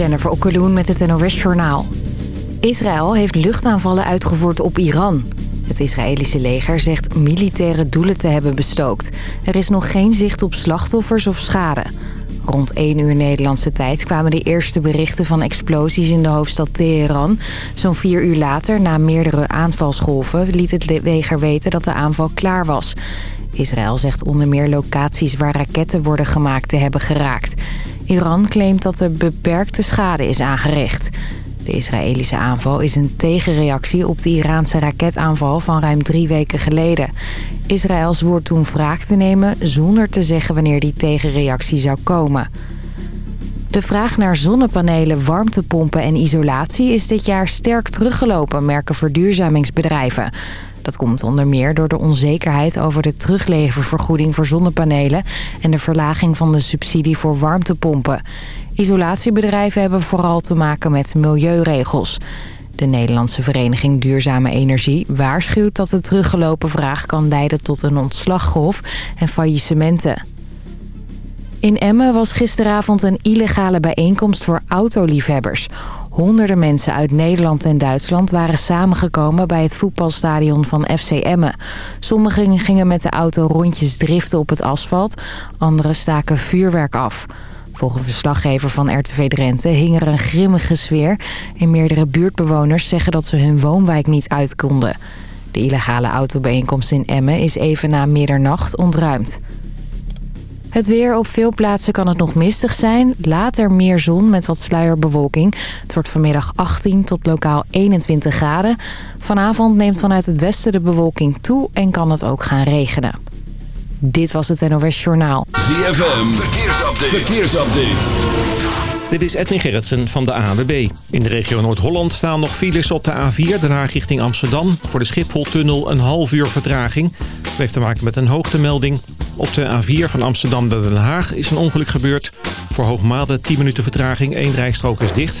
Jennifer Okkeloen met het NOS Journaal. Israël heeft luchtaanvallen uitgevoerd op Iran. Het Israëlische leger zegt militaire doelen te hebben bestookt. Er is nog geen zicht op slachtoffers of schade. Rond 1 uur Nederlandse tijd kwamen de eerste berichten van explosies in de hoofdstad Teheran. Zo'n vier uur later, na meerdere aanvalsgolven, liet het leger weten dat de aanval klaar was. Israël zegt onder meer locaties waar raketten worden gemaakt te hebben geraakt. Iran claimt dat er beperkte schade is aangericht. De Israëlische aanval is een tegenreactie op de Iraanse raketaanval van ruim drie weken geleden. Israël zwoer toen wraak te nemen zonder te zeggen wanneer die tegenreactie zou komen. De vraag naar zonnepanelen, warmtepompen en isolatie is dit jaar sterk teruggelopen, merken verduurzamingsbedrijven. Dat komt onder meer door de onzekerheid over de terugleververgoeding voor zonnepanelen... en de verlaging van de subsidie voor warmtepompen. Isolatiebedrijven hebben vooral te maken met milieuregels. De Nederlandse Vereniging Duurzame Energie waarschuwt dat de teruggelopen vraag kan leiden tot een ontslaggolf en faillissementen. In Emmen was gisteravond een illegale bijeenkomst voor autoliefhebbers. Honderden mensen uit Nederland en Duitsland waren samengekomen bij het voetbalstadion van FC Emmen. Sommigen gingen met de auto rondjes driften op het asfalt, anderen staken vuurwerk af. Volgens verslaggever van RTV Drenthe hing er een grimmige sfeer... en meerdere buurtbewoners zeggen dat ze hun woonwijk niet uit konden. De illegale autobijeenkomst in Emmen is even na middernacht ontruimd. Het weer op veel plaatsen kan het nog mistig zijn. Later meer zon met wat sluierbewolking. Het wordt vanmiddag 18 tot lokaal 21 graden. Vanavond neemt vanuit het westen de bewolking toe en kan het ook gaan regenen. Dit was het NOS Journaal. ZFM, verkeersupdate. verkeersupdate. Dit is Edwin Gerritsen van de ANWB. In de regio Noord-Holland staan nog files op de A4, Den Haag richting Amsterdam. Voor de Schipholtunnel een half uur vertraging. Dat heeft te maken met een hoogtemelding. Op de A4 van Amsterdam naar Den Haag is een ongeluk gebeurd. Voor Hoogmade 10 minuten vertraging, één rijstrook is dicht.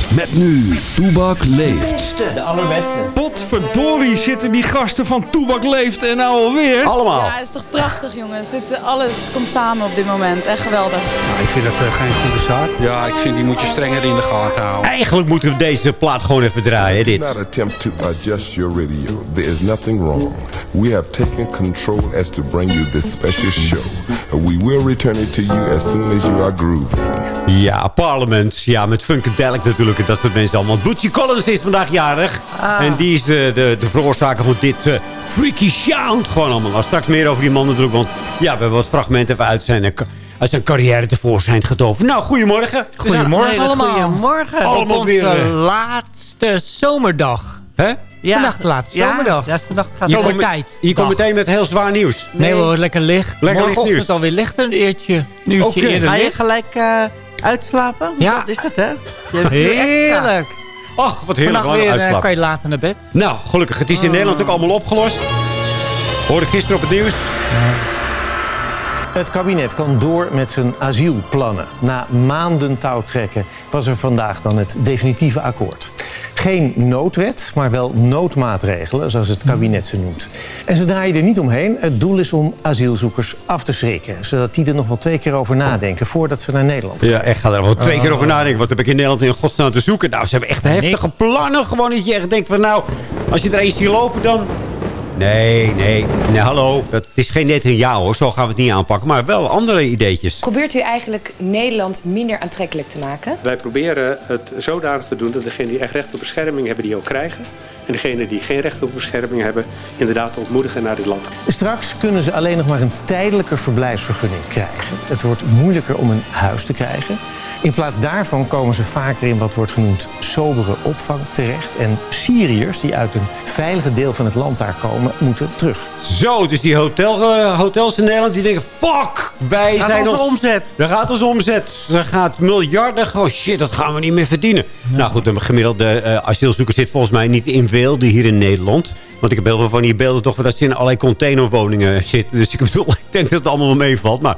Met nu, Toebak leeft. De allerbeste. Potverdorie zitten die gasten van Toebak Leeft en nou alweer. Allemaal. Ja, het is toch prachtig jongens. Dit, eh, alles komt samen op dit moment. Echt geweldig. Nou, ik vind dat uh, geen goede zaak. Ja, ik vind die moet je strenger in de gaten houden. Eigenlijk moeten we deze plaat gewoon even draaien, dit. not attempt to adjust your radio. There is nothing wrong. We have taken control as to bring you this special show. We will return it to you as soon as you are grooving. Ja, Parliament. Ja, met Funkadelic natuurlijk en dat soort mensen allemaal. Bootsy Collins is vandaag jarig. En die is de, de, de veroorzaker van dit eh, freaky sound. Gewoon allemaal. Nou, straks meer over die man natuurlijk. Want ja, we hebben wat fragmenten even uit zijn, eh, uit zijn carrière tevoorschijn gedoven. Nou, goedemorgen. Goedemorgen allemaal. Goedemorgen. Allemaal Op onze eh, laatste zomerdag. Hè? Ja. Vandaag de laatste Ja? zomerdag. Ja, vandaag gaat Je tijd. je komt meteen met heel zwaar nieuws. Nee hoor, lekker licht. Lekker licht Morgenochtend nieuws. alweer lichter, een uurtje, een uurtje Oké. eerder Ga je gelijk eh, uitslapen? Ja. Dat is het, hè? Heerlijk. Ach, wat heerlijk. Vannacht weer eh, uitslapen. kan je later naar bed. Nou, gelukkig. Het is in Nederland ook allemaal opgelost. Hoorde gisteren op het nieuws. Het kabinet kan door met zijn asielplannen. Na maanden touwtrekken was er vandaag dan het definitieve akkoord. Geen noodwet, maar wel noodmaatregelen, zoals het kabinet ze noemt. En ze draaien er niet omheen. Het doel is om asielzoekers af te schrikken. Zodat die er nog wel twee keer over nadenken voordat ze naar Nederland Ja, echt. Ga er wel twee Oh. keer over nadenken. Wat heb ik in Nederland in godsnaam te zoeken? Nou, ze hebben echt heftige plannen. Gewoon dat je echt denkt van nou, als je er eens ziet lopen dan... Nee, nee, nee, hallo. Het is geen net een ja hoor, zo gaan we het niet aanpakken. Maar wel andere ideetjes. Probeert u eigenlijk Nederland minder aantrekkelijk te maken? Wij proberen het zodanig te doen dat degenen die echt recht op bescherming hebben, die ook krijgen. En degenen die geen recht op bescherming hebben, inderdaad ontmoedigen naar dit land. Straks kunnen ze alleen nog maar een tijdelijke verblijfsvergunning krijgen. Het wordt moeilijker om een huis te krijgen. In plaats daarvan komen ze vaker in wat wordt genoemd sobere opvang terecht. En Syriërs die uit een veilige deel van het land daar komen, moeten terug. Zo, dus die hotel, eh, hotels in Nederland die denken... Fuck, wij Gaat zijn onze ons... omzet. Daar gaat onze omzet. Er gaat miljarden. Gewoon shit, dat gaan we niet meer verdienen. Nou goed, een gemiddelde eh, asielzoeker zit volgens mij niet in beelden hier in Nederland. Want ik heb heel veel van die beelden toch... dat ze in allerlei containerwoningen zitten. Dus ik bedoel, ik denk dat het allemaal wel meevalt. Maar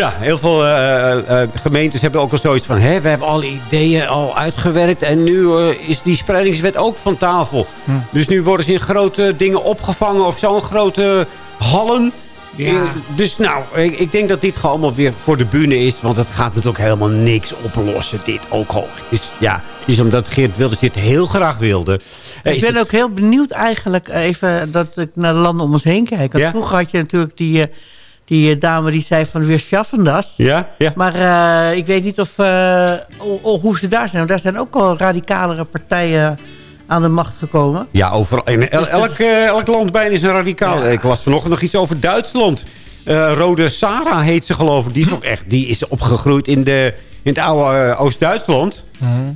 ja, heel veel eh, eh, gemeentes hebben ook al zoiets van... Hè, we hebben alle ideeën al uitgewerkt... en nu eh, is die spreidingswet ook van tafel. Dus nu worden ze in grote dingen opgevangen... of zo'n grote hallen... Ja. Dus nou, ik, ik denk dat dit gewoon allemaal weer voor de bühne is. Want het gaat natuurlijk helemaal niks oplossen. Dit ook al. Het is, ja, het is omdat Geert Wilders dit heel graag wilde. Eh, Ik ben het- ook heel benieuwd eigenlijk even dat ik naar de landen om ons heen kijk. Want Ja? Vroeger had je natuurlijk die, eh, die eh, dame die zei van weer schaffen das. Ja, ja. Maar eh, ik weet niet of, eh, o- o- hoe ze daar zijn. Want daar zijn ook al radicalere partijen aan de macht gekomen. Ja, overal. In el- elk, elk land bijna is een radicaal. Ik las vanochtend nog iets over Duitsland. Eh, Rode Sarah heet ze geloof ik. Die is ook echt. Die is opgegroeid in, de, in het oude Oost-Duitsland.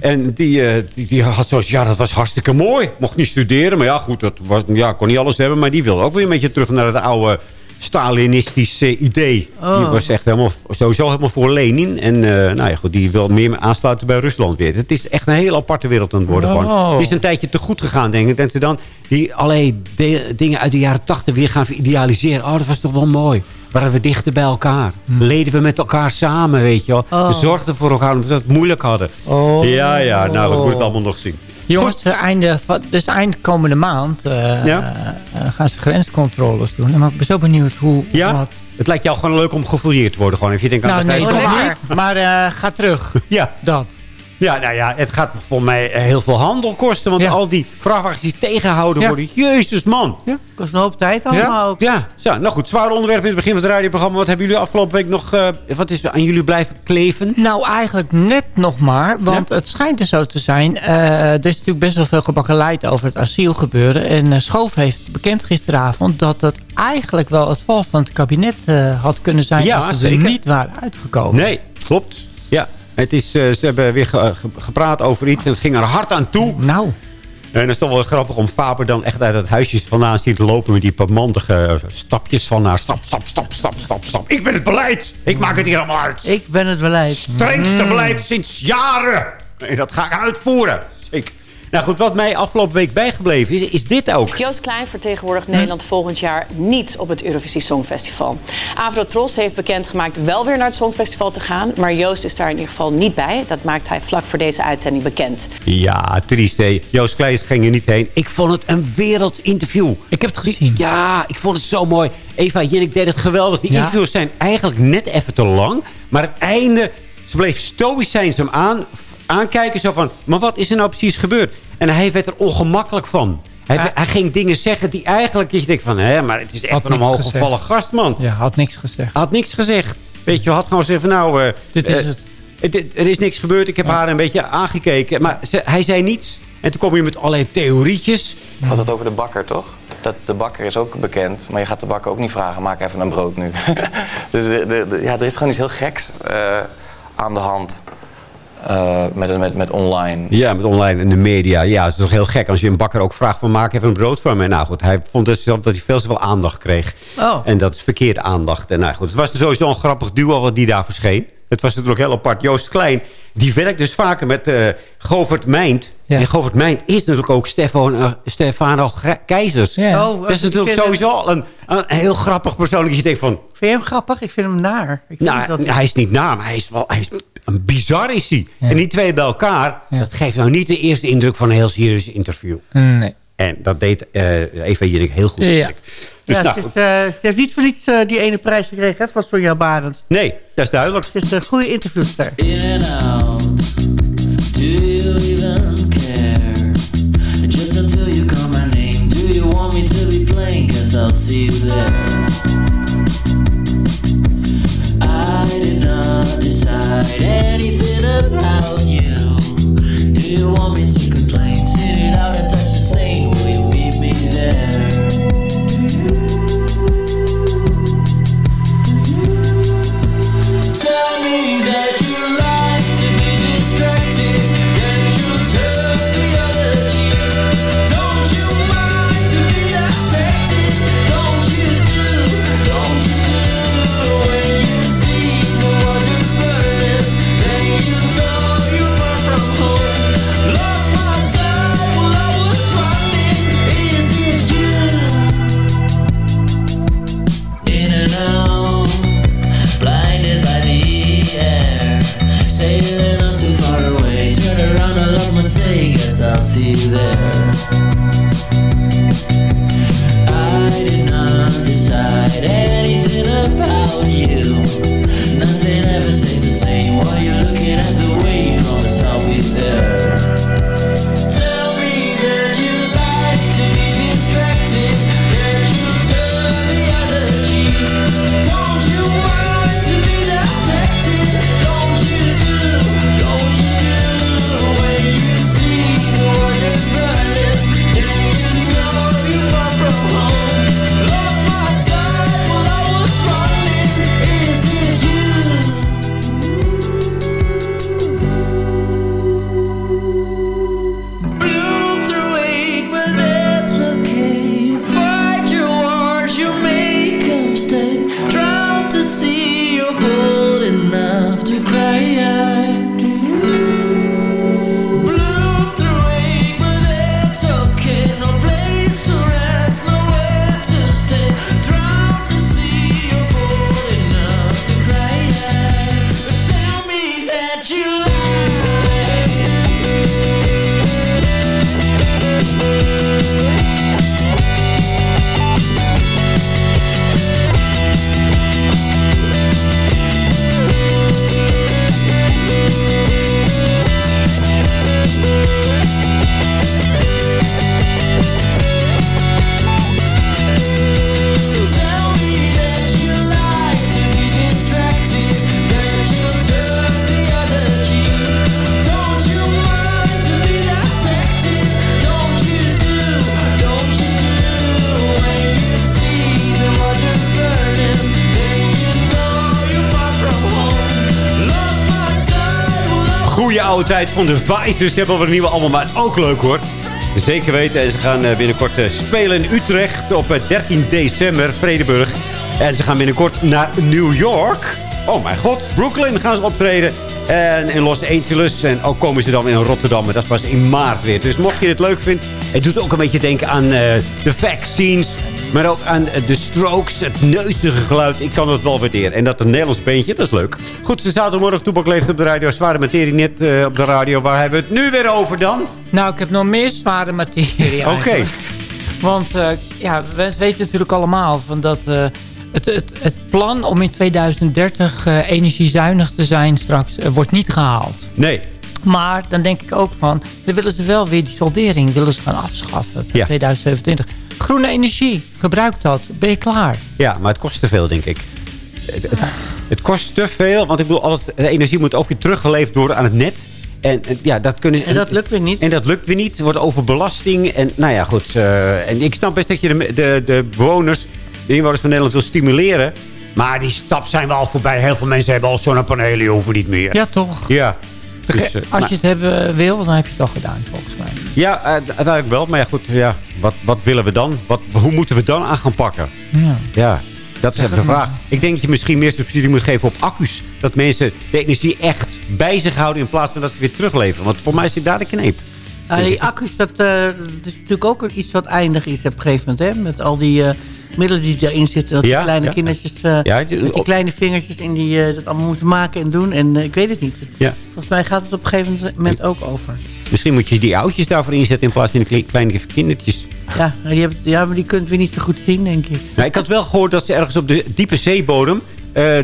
En die, die, die had zoals, ja, dat was hartstikke mooi. Mocht niet studeren, maar ja, goed, dat was, ja, kon niet alles hebben. Maar die wilde ook weer een beetje terug naar het oude Stalinistische idee. Die Oh. was echt helemaal, sowieso helemaal voor Lenin. En eh, nou ja, goed, die wil meer aansluiten bij Rusland weer. Het is echt een heel aparte wereld aan het worden. Oh. Gewoon. Het is een tijdje te goed gegaan, denk ik. Dat ze dan die allerlei dingen uit de jaren tachtig weer gaan idealiseren. Oh, dat was toch wel mooi. Waren we dichter bij elkaar. Leden we met elkaar samen, weet je wel. We Oh. zorgden voor elkaar omdat we het moeilijk hadden. Oh. Ja, ja, nou, dat moet het allemaal nog zien. Jongens, eh, einde, van- dus eind komende maand eh, Ja? eh, gaan ze grenscontroles doen. Maar ik ben zo benieuwd hoe... Ja? Wat. Het lijkt jou gewoon leuk om gefouilleerd te worden. Gewoon. If je denkt, aan Nou, nee, toch niet. Maar eh, ga terug. Ja. Dat. Ja, nou ja, het gaat volgens mij eh, heel veel handel kosten. Want Ja. al die vrachtwagens die tegengehouden Ja. worden. Jezus, man. Kost een hoop tijd allemaal ook. Ja, zo, nou goed. Zwaar onderwerp in het begin van het radioprogramma. Wat hebben jullie afgelopen week nog... eh, wat is aan jullie blijven kleven? Nou, eigenlijk net nog maar. Want het schijnt er zo te zijn. eh, er is natuurlijk best wel veel gebakkeleid over het asielgebeuren. En Schoof heeft bekend gisteravond... dat dat eigenlijk wel het val van het kabinet had kunnen zijn... Ja, als ze er zeker. niet waren uitgekomen. Nee, klopt. Ja, het is, eh, ze hebben weer ge- ge- gepraat over iets en het ging er hard aan toe. Nou. En het is toch wel grappig om Faber dan echt uit het huisje vandaan ziet lopen... met die pamantige stapjes van haar. Stap, stap, stap, stap, stap, stap. Ik ben het beleid. Ik maak het hier allemaal uit. Ik ben het beleid. strengste Mm. beleid sinds jaren. En dat ga ik uitvoeren. Zeker. Nou goed, wat mij afgelopen week bijgebleven is, is dit ook. Joost Klein vertegenwoordigt Nederland volgend jaar niet op het Eurovisie Songfestival. Avrotros heeft bekendgemaakt wel weer naar het Songfestival te gaan. Maar Joost is daar in ieder geval niet bij. Dat maakt hij vlak voor deze uitzending bekend. Ja, triest hè. Joost Kleijs ging er niet heen. Ik vond het een wereldinterview. Ik heb het gezien. Ja, ik vond het zo mooi. Eva Jinnik deed het geweldig. Die Ja. interviews zijn eigenlijk net even te lang. Maar het einde, ze bleef stoïcijns hem aan, aankijken. Zo van, maar wat is er nou precies gebeurd? En hij werd er ongemakkelijk van. Hij, hij ging dingen zeggen die eigenlijk... Je denkt van, hè, maar het is echt Had een omhoog gevallen gast, man. Ja, had niks gezegd. Had niks gezegd. Weet je, had gewoon gezegd van, nou... eh, Dit is eh, het. het- Er is niks gebeurd. Ik heb haar een beetje aangekeken. Maar ze- hij zei niets. En toen kom je met allerlei theorietjes. Je had het over de bakker, toch? Dat de bakker is ook bekend, maar je gaat de bakker ook niet vragen... maak even een brood nu. dus de, de, de- ja, er is gewoon iets heel geks eh, aan de hand eh, met, met, met online. Ja, met online en de media. Ja, het is toch heel gek als je een bakker ook vraagt van maak even een brood voor me. Nou goed, hij vond dus dat hij veel te veel aandacht kreeg. Oh. En dat is verkeerde aandacht. En nou goed, het was sowieso een grappig duo wat die daar verscheen. Het was natuurlijk heel apart. Joost Klein, die werkt dus vaker met eh Govert Mijnt. Ja. En Govert Mijnt is natuurlijk ook Stefano, eh, Stefano Gre- Keizers. Ja. Oh, dat is natuurlijk sowieso al een, een heel grappig persoon. Dat je denkt van, Vind je hem grappig? Ik vind hem naar. Ik vind nou, dat hij- hij is niet na, maar hij is wel hij is een bizar is hij. En die twee bij elkaar, Ja. dat geeft nou niet de eerste indruk van een heel serieus interview. Nee. En dat deed eh Eva Jinek heel goed. Ja. Dus ja, nou, ze, is, eh, ze heeft niet voor niets eh, die ene prijs gekregen hè, van Sonja Barend. nee, dat is duidelijk. Ze is een goede interviewster. In and out. Do you even care? Just until you call my name, do you want me to be cause I'll see you there. Did decide anything about you. Do you want me to complain? Sit it out and touch the same. Will you meet me there? My say. Guess I'll see you there. I did not decide anything about you. Nothing ever stays the same while you're looking at the way you promised I'll be there. Tijd van de Vices. Ze hebben al een nieuwe album, maar ook leuk hoor. Zeker weten. En ze gaan eh, binnenkort eh, spelen in Utrecht op eh, 13 december, Vredeburg. En ze gaan binnenkort naar New York. Oh mijn god, Brooklyn gaan ze optreden. En in Los Angeles. En ook komen ze dan in Rotterdam. Dat pas in maart weer. Dus mocht je het leuk vinden. Het doet ook een beetje denken aan eh, de vaccines. Maar ook aan de strokes. Het neusige geluid. Ik kan het wel waarderen. En dat een Nederlands beentje. Dat is leuk. Goed, zaterdagmorgen Toepak leeft op de radio. Zware materie net eh, op de radio. Waar hebben we het nu weer over dan? Nou, ik heb nog meer zware materie Oké. Want eh, ja, we weten natuurlijk allemaal van dat eh, het, het, het plan om in 2030 eh, energiezuinig te zijn straks wordt niet gehaald. Nee. Maar dan denk ik ook van, dan willen ze wel weer die soldering willen ze gaan afschaffen in Ja. 2027. Groene energie, gebruik dat, ben je klaar. Ja, maar het kost te veel, denk ik. Het, het, het kost te veel, want ik bedoel, de energie moet ook weer teruggeleverd worden aan het net. En, en ja, dat kunnen En dat lukt weer niet. En dat lukt weer niet. Er wordt overbelasting. En nou ja, goed. eh, en ik snap best dat je de, de, de bewoners, de inwoners van Nederland wil stimuleren. Maar die stap zijn we al voorbij. Heel veel mensen hebben al zonnepanelen, hoeven niet meer. Ja, toch? Ja. Dus, eh, Als maar- je het hebben wil, dan heb je het al gedaan, volgens mij. ja, eh, uiteindelijk wel. Maar ja, goed. Ja, wat, wat willen we dan? Wat, hoe moeten we dan aan gaan pakken? Ja. Ja, dat is even de maar. vraag. Ik denk dat je misschien meer subsidie moet geven op accu's. Dat mensen de energie echt bij zich houden in plaats van dat ze weer terugleveren. Want voor mij zit daar de kneep. Ah, die accu's, dat, eh, dat is natuurlijk ook iets wat eindig is op een gegeven moment. Hè? Met al die eh, middelen die erin zitten. Dat Ja, die kleine ja. kindertjes eh, Ja, die- met die kleine vingertjes in die eh, dat allemaal moeten maken en doen. En eh, ik weet het niet. Ja. Volgens mij gaat het op een gegeven moment ook over. Misschien moet je die oudjes daarvoor inzetten in plaats van de kle- kleine kindertjes. Ja, maar die, hebben, ja, maar die kunt we niet zo goed zien, denk ik. Nou, ik had wel gehoord dat ze ergens op de diepe zeebodem...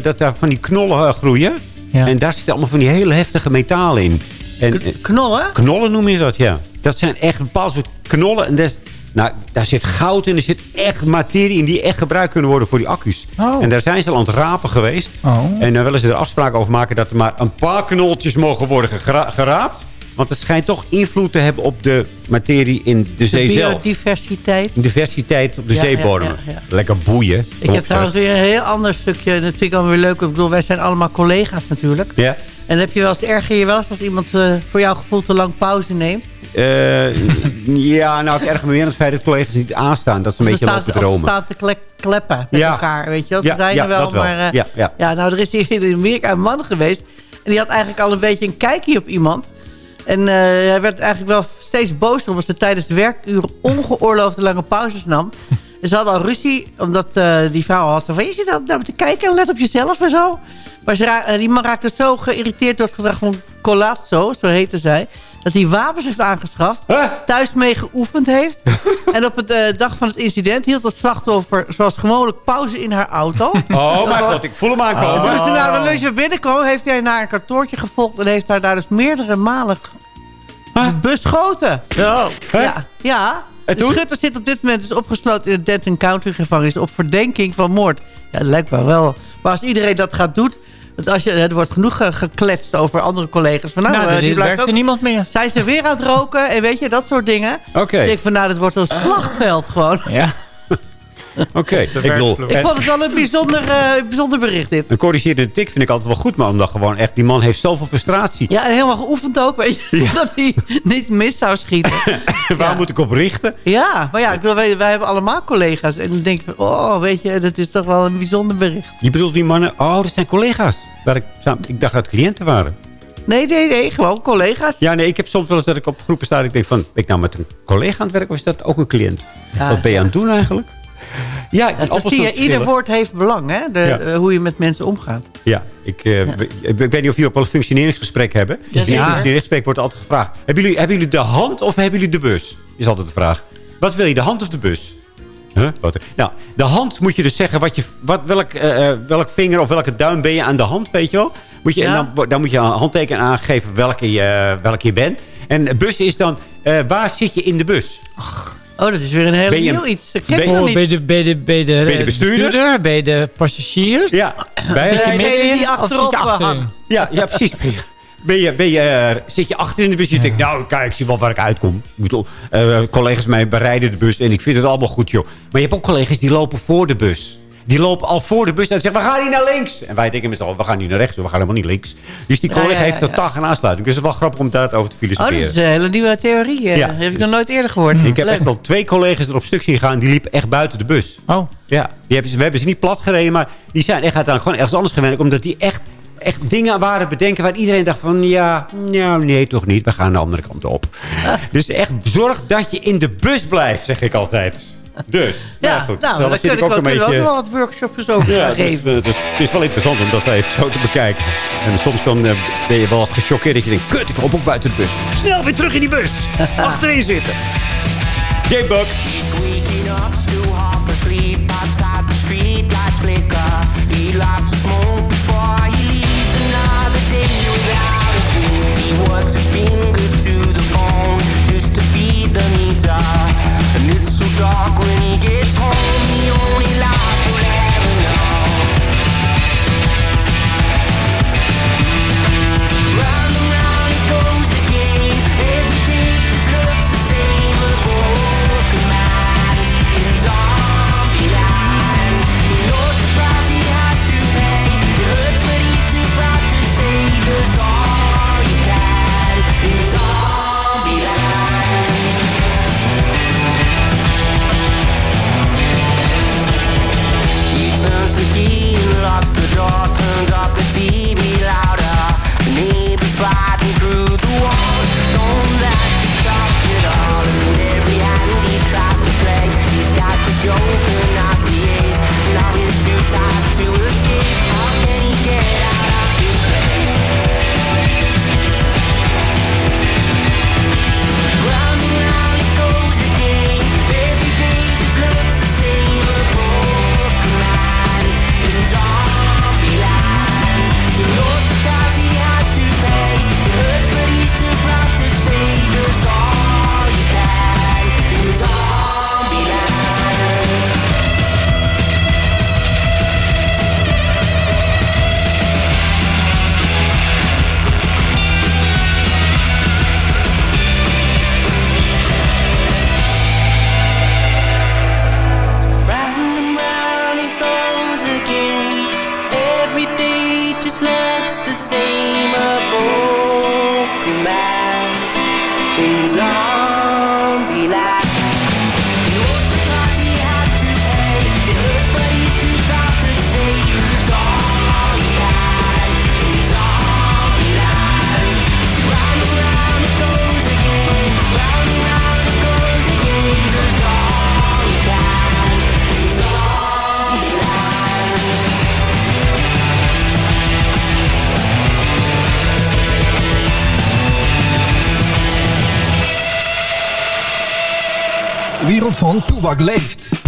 dat daar van die knollen groeien. En daar zitten allemaal van die hele heftige metalen in. En, knollen? Knollen noem je dat, ja. Dat zijn echt een bepaald soort knollen. En dat is, Nou, daar zit goud in. Er zit echt materie in die echt gebruikt kunnen worden voor die accu's. Oh. En daar zijn ze al aan het rapen geweest. Oh. En dan willen ze er afspraken over maken dat er maar een paar knoltjes mogen worden geraapt. Want het schijnt toch invloed te hebben op de materie in de De zee zelf. biodiversiteit. Diversiteit op de Ja, zeebodem. ja, ja, ja. Lekker boeien. Ik heb trouwens weer een heel ander stukje. En dat vind ik dan weer leuk. Ik bedoel, wij zijn allemaal collega's natuurlijk. Ja. En heb je wel eens erger je wel eens als iemand eh, voor jouw gevoel te lang pauze neemt. Eh, ja, nou, ik erger me meer aan het feit dat collega's niet aanstaan. Dat ze een beetje lopen staan ze- dromen. staan te klek- kleppen met Ja. elkaar. Weet je wel? Ze Ja, zijn ja, er wel, maar... eh, Ja, ja. nou, er is hier in Amerika een man geweest. En die had eigenlijk al een beetje een kijkje op iemand. En hij werd eigenlijk wel steeds boos omdat ze tijdens de werkuren ongeoorloofde lange pauzes nam. En ze hadden al ruzie, omdat die vrouw had zo van... je zit nou te kijken, let op jezelf en zo. Maar ze eh, die man raakte zo geïrriteerd door het gedrag van Colazzo, zo heette zij... dat hij wapens heeft aangeschaft, thuis mee geoefend heeft... en op de dag van het incident hield het slachtoffer zoals gewoonlijk pauze in haar auto. Oh mijn god, ik voel hem aankomen. Toen ze naar de lunch weer binnenkwam, heeft hij naar een kantoortje gevolgd... en heeft haar daar dus meerdere malen beschoten. Ja, ja. De schutter zit op dit moment dus opgesloten in de Denton County gevangenis... op verdenking van moord. Ja, dat lijkt me wel. Maar als iedereen dat gaat doen... Want als je, er wordt genoeg ge- gekletst over andere collega's. Van, nou, Nou, eh, er die blijft er niemand meer. Zijn ze weer aan het roken? En weet je, dat soort dingen. Oké. Ik denk van, nou, dat wordt een slachtveld gewoon. Ja. Oké, ik bedoel... Ik vond het wel een bijzonder, eh, bijzonder bericht dit. Een corrigerende tik vind ik altijd wel goed, maar omdat gewoon echt... die man heeft zoveel frustratie. Ja, en helemaal geoefend ook, weet je. Dat hij niet mis zou schieten. Waar moet ik op richten? Ja, maar ja, ik wil, wij, wij hebben allemaal collega's. En dan denk ik oh, weet je, dat is toch wel een bijzonder bericht. Je bedoelt die mannen... Oh, dat zijn collega's. Waar ik, samen- ik dacht dat het cliënten waren. Nee, nee, nee, gewoon collega's. Ja, nee, ik heb soms wel eens dat ik op groepen sta... en ik denk van, ben ik nou met een collega aan het werken... of is dat ook een cliënt? Ja, Wat ben je aan het doen eigenlijk? Ja, allemaal zie je, ieder woord heeft belang, hè? De, Ja. eh, hoe je met mensen omgaat. Ja, ik, eh, ik, ik weet niet of jullie ook wel een functioneringsgesprek hebben. Ja, In een functioneringsgesprek wordt altijd gevraagd... Hebben jullie, hebben jullie de hand of hebben jullie de bus? Is altijd de vraag. Wat wil je, de hand of de bus? Huh? Wat? Nou, de hand moet je dus zeggen... Wat je, wat, welk, eh, welk vinger of welke duim ben je aan de hand, weet je wel? Moet je, Ja. en dan, dan moet je een handteken aangeven welke je, welke je bent. En bus is dan... waar zit je in de bus? Oh, dat is weer een heel nieuw iets. Dat ken ben- ik nog Oh, niet. bij de, bij de, bij de, je de bestuurder? bij de passagier. Ja, bij, Zit je Degene middenin die achterop je achterin? hangt. Ja, ja precies. Ben je, ben je, eh, zit je achter in de bus? Je denkt, nou, kijk, ik zie wel waar ik uitkom. Ik bedoel, eh, collega's mij bereiden de bus en ik vind het allemaal goed, joh. Maar je hebt ook collega's die lopen voor de bus. Die lopen al voor de bus en zeggen, we gaan niet naar links. En wij denken we gaan niet naar rechts, we gaan helemaal niet links. Dus die collega ja, ja, heeft totaal geen aansluiting. Dus het is wel grappig om daarover te Oh, dat filosoferen. is een hele nieuwe theorie. eh. Ja, Dat heb ik dus- nog nooit eerder gehoord. Ik heb Leuk. echt al twee collega's er op stuk zien gaan. Die liepen echt buiten de bus. Oh. Ja, die hebben ze, we hebben ze niet plat gereden. Maar die zijn echt uiteindelijk gewoon ergens anders gewend. Omdat die echt, echt dingen waren bedenken waar iedereen dacht van... Ja, nou nee, toch niet. We gaan de andere kant op. Dus echt zorg dat je in de bus blijft, zeg ik altijd. Dus, Ja, goed. nou, Zelf daar kunnen we ook, kunnen we ook wel wat workshops over ja, gaan dus, geven. eh, dus het is wel interessant om dat even zo te bekijken. En soms dan, eh, ben je wel gechoqueerd dat je denkt... Kut, ik loop ook buiten de bus. Snel weer terug in die bus. Achterin zitten. J-Buck. Works his fingers to the bone just to feed the meter. Dark when he gets wereld van Toebak leeft.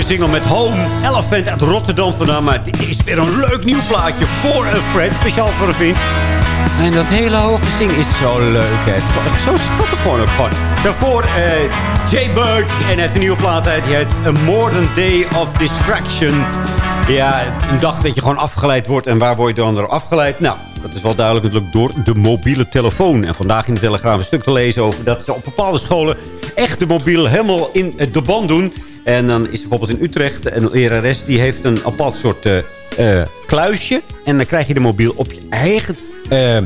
Leuke single met Home Elephant uit Rotterdam vandaan. Maar dit is weer een leuk nieuw plaatje voor Fred. Speciaal voor een vriend. En dat hele hoge zingen is zo leuk. Hè. Het is zo schattig gewoon ook gewoon. Daarvoor eh Jay. En hij heeft een nieuwe plaat uit. Die heet A Modern Day of Distraction. Ja, een dag dat je gewoon afgeleid wordt. En waar word je dan door afgeleid? Nou, dat is wel duidelijk natuurlijk door de mobiele telefoon. En vandaag in de Telegraaf een stuk te lezen over dat ze op bepaalde scholen echt de mobiel helemaal in de band doen. En dan is bijvoorbeeld in Utrecht een lerares die heeft een apart soort eh, eh, kluisje. En dan krijg je de mobiel op je eigen eh,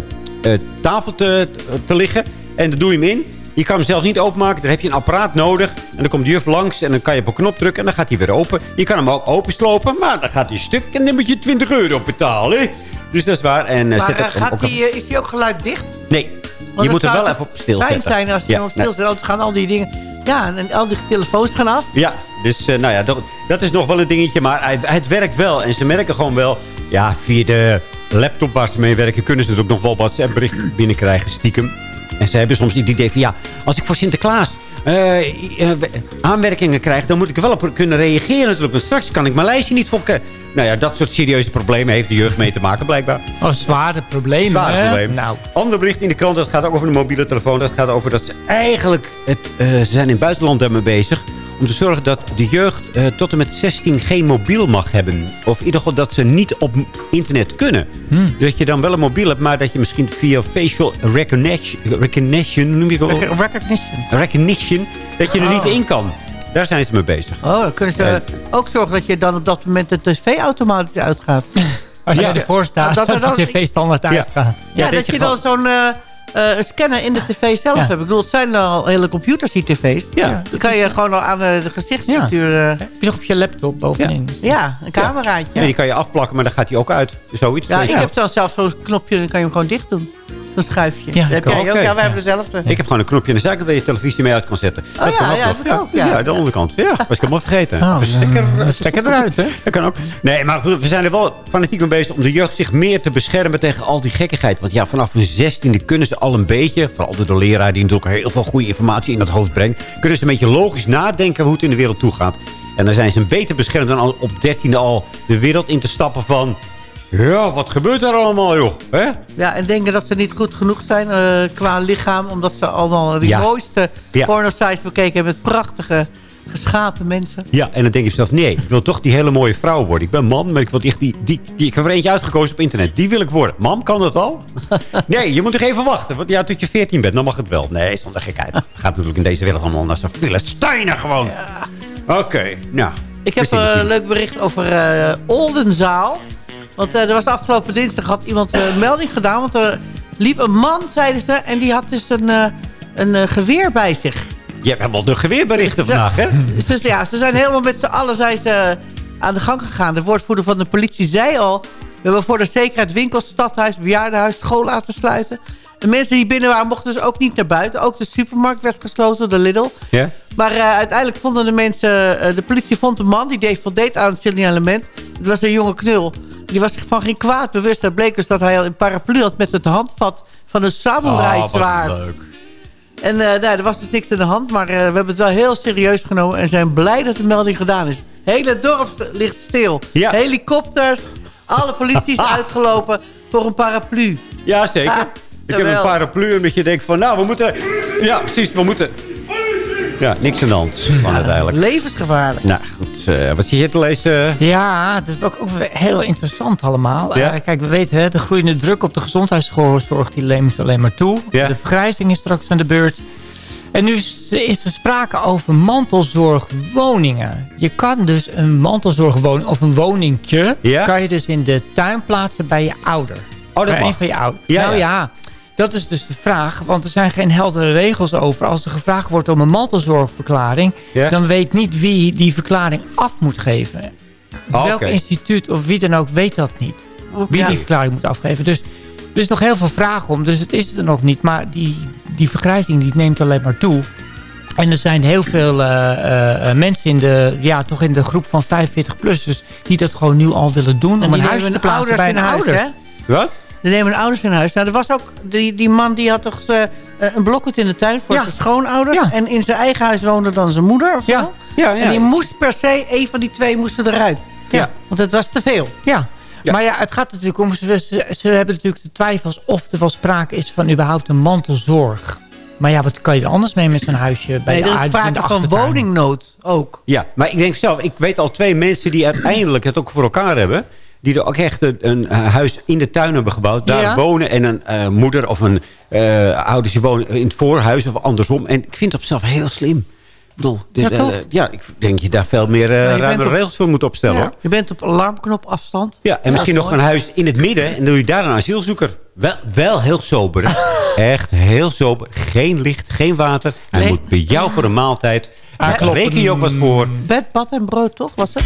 tafel te, te liggen. En dan doe je hem in. Je kan hem zelf niet openmaken. Dan heb je een apparaat nodig. En dan komt de juf langs. En dan kan je op een knop drukken. En dan gaat hij weer open. Je kan hem ook openslopen. Maar dan gaat hij stuk. En dan moet je 20 euro betalen. hè. Dus dat is waar. En, Maar zet ook- gaat ook- die, is die ook geluiddicht? Nee. Want je het moet er wel even op stil fijn zetten. zijn als je Ja, gewoon nee. stil zet. Anders gaan al die dingen... Ja, en al die telefoons gaan af. Ja, dus eh, nou ja, dat, dat is nog wel een dingetje. Maar het, het werkt wel. En ze merken gewoon wel... Ja, via de laptop waar ze mee werken... kunnen ze er ook nog wel WhatsApp berichten binnenkrijgen, stiekem. En ze hebben soms het idee van... Ja, als ik voor Sinterklaas eh, eh, aanmerkingen krijg... dan moet ik wel op kunnen reageren natuurlijk. Want straks kan ik mijn lijstje niet fokken. Nou ja, dat soort serieuze problemen heeft de jeugd mee te maken, blijkbaar. Oh, zware problemen. Zware hè? probleem. Nou, Ander bericht in de krant, dat gaat ook over de mobiele telefoon. Dat gaat over dat ze eigenlijk... Het, eh, ze zijn in het buitenland daarmee bezig. om te zorgen dat de jeugd eh, tot en met 16 geen mobiel mag hebben. Of in ieder geval dat ze niet op internet kunnen. Dat je dan wel een mobiel hebt, maar dat je misschien via facial recognition, recognition noem je het Recognition. recognition, dat je er niet Oh. in kan. Daar zijn ze mee bezig. Oh, dan kunnen ze Eh. ook zorgen dat je dan op dat moment de tv automatisch uitgaat. Als je Ja. ervoor staat, Dat de tv standaard Ja. uitgaat. Ja, dat je dan zo'n eh, eh, scanner in de tv zelf Ja. hebt. Ik bedoel, het zijn al hele computers, die tv's. Ja. Dan kan je gewoon al aan de, de gezichtsstructuur... Ja. Heb je nog op je laptop bovenin? ja, een cameraatje. En die kan je afplakken, maar dan gaat hij ook uit. Zoiets. Ja, ik heb dan zelf zo'n knopje, dan kan je hem gewoon dicht doen. Zo'n schuifje. Ja, Dat heb jij ook. Ja, wij hebben dezelfde. Ik heb gewoon een knopje aan de zijkant dat je televisie mee uit kan zetten. Oh ja, kan ook ja, ook, ja. Ja, de onderkant. Ja, was ik helemaal vergeten. Oh, stekker, stekker eruit, hè? Dat kan ook. Nee, maar we zijn er wel fanatiek mee bezig om de jeugd zich meer te beschermen tegen al die gekkigheid. Want ja, vanaf hun zestiende kunnen ze al een beetje, vooral door de leraar die natuurlijk heel veel goede informatie in het hoofd brengt, kunnen ze een beetje logisch nadenken hoe het in de wereld toe gaat. En dan zijn ze beter beschermd dan al op dertiende al de wereld in te stappen van... Ja, wat gebeurt er allemaal, joh? Hè? Ja, en denken dat ze niet goed genoeg zijn eh, qua lichaam. Omdat ze allemaal Ja. mooiste Ja. porno-sites bekeken hebben. Met prachtige, geschapen mensen. Ja, en dan denk je zelf, nee, ik wil toch die hele mooie vrouw worden. Ik ben man, maar ik wil echt die, die, die... Ik heb er eentje uitgekozen op internet. Die wil ik worden. Mam, kan dat al? nee, je moet nog even wachten. Want ja, tot je 14 bent, dan mag het wel. Nee, zonder gekheid. Het gaat natuurlijk in deze wereld allemaal naar zo'n Filistijnen gewoon. Oké, nou. Ik heb een leuk bericht over eh, Oldenzaal. Want eh, er was de afgelopen dinsdag had iemand eh, een melding gedaan. Want er liep een man, zeiden ze. En die had dus een, eh, een geweer bij zich. Je hebt helemaal de geweerberichten Ze- vandaag, hè? Dus ja, ze zijn helemaal met z'n allen zijn ze, aan de gang gegaan. De woordvoerder van de politie zei al... we hebben voor de zekerheid winkels, stadhuis, bejaardenhuis, school laten sluiten. De mensen die binnen waren mochten dus ook niet naar buiten. Ook de supermarkt werd gesloten, de Lidl. Ja? Maar eh, uiteindelijk vonden de mensen... eh, de politie vond een man die deed voldeed aan het signalement. Het was een jonge knul. Die was zich van geen kwaad bewust. Het bleek dus dat hij al een paraplu had met het handvat van een samurai Oh, leuk. En eh, nou, er was dus niks aan de hand, maar we hebben het wel heel serieus genomen... en zijn blij dat de melding gedaan is. Het hele dorp ligt stil. Ja. Helikopters, alle politie is uitgelopen voor een paraplu. Ja, zeker. Ik heb een paraplu en dat je denkt van, nou, we moeten... Ja, precies, we moeten... Ja, niks aan de hand van uiteindelijk. Levensgevaarlijk. Nou, goed. eh, wat zie je te lezen? Ja, dat is ook, heel interessant allemaal. Ja. Eh, kijk, we weten, hè, de groeiende druk op de gezondheidszorg die neemt alleen maar toe. Ja. De vergrijzing is straks aan de beurt. En nu is, er sprake over mantelzorgwoningen. Je kan dus een mantelzorgwoning of een woningje... Ja. kan je dus in de tuin plaatsen bij je ouder. dat bij mag. een van je ouders. Ja, nou ja. Dat is dus de vraag. Want er zijn geen heldere regels over. Als er gevraagd wordt om een mantelzorgverklaring... Dan weet niet wie die verklaring af moet geven. Oh, Welk instituut of wie dan ook weet dat niet. Wie die verklaring moet afgeven. Dus er is nog heel veel vragen om. Dus het is er nog niet. Maar die, die vergrijzing die neemt alleen maar toe. En er zijn heel veel eh, eh, eh, mensen in de, ja, toch in de groep van 45-plussers... die dat gewoon nu al willen doen. En om die een huis te plaatsen ouders bij in een huis, ouder. hè? Wat? Die nemen ouders in huis. Nou, er was ook... Die, die man die had toch eh, een blokket in de tuin voor Ja. zijn schoonouders. Ja. En in zijn eigen huis woonde dan zijn moeder of zo. Ja. Ja, ja. En die moest per se... Een van die twee moesten eruit. Ja. Want het was te veel. Ja. Ja. Maar ja, het gaat natuurlijk om... Ze, ze, ze hebben natuurlijk de twijfels of er wel sprake is van überhaupt een mantelzorg. Maar ja, wat kan je er anders mee met zo'n huisje bij Nee, de er is ouders in de sprake van woningnood ook. Ja, maar ik denk zelf, ik weet al twee mensen die uiteindelijk het ook voor elkaar hebben. Die er ook echt een, een eh, huis in de tuin hebben gebouwd. Daar Ja. wonen en een eh, moeder of een eh ouders die wonen in het voorhuis of andersom. En ik vind het op zichzelf heel slim. Ik bedoel, dit, Ja, ja, ik denk je daar veel meer ruimere op- regels voor moet opstellen. Je bent op alarmknop afstand. Ja, en misschien nog een huis in het midden. En doe je daar een asielzoeker. Wel, wel heel sober. Echt heel sober. Geen licht, geen water. Hij Nee. moet bij jou voor een maaltijd. Daar klopt. reken je ook wat voor. Bed, bad en brood, toch? Was het?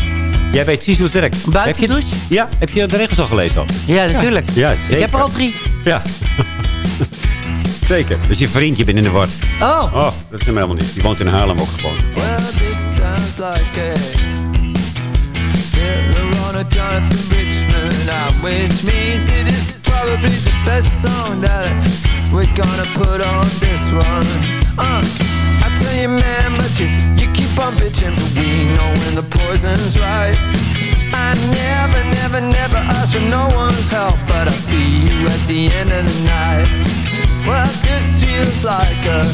Jij weet precies hoe het werkt. buitendouche? Heb je, ja, heb je de regels al gelezen al? Ja, natuurlijk. Ja, Ik heb er al drie. Ja. Zeker. Dus je vriendje bent in de war. Oh. Oh, dat is hem helemaal niet. Die woont in Haarlem ook gewoon. Well, this sounds like a thriller on a Jonathan Richman album, which means it is probably the best song that we're gonna put on this one. Uh, You, man, but you you keep on bitching, but we know when the poison's right. I never, never, never ask for no one's help, but I see you at the end of the night. Well, this feels like a,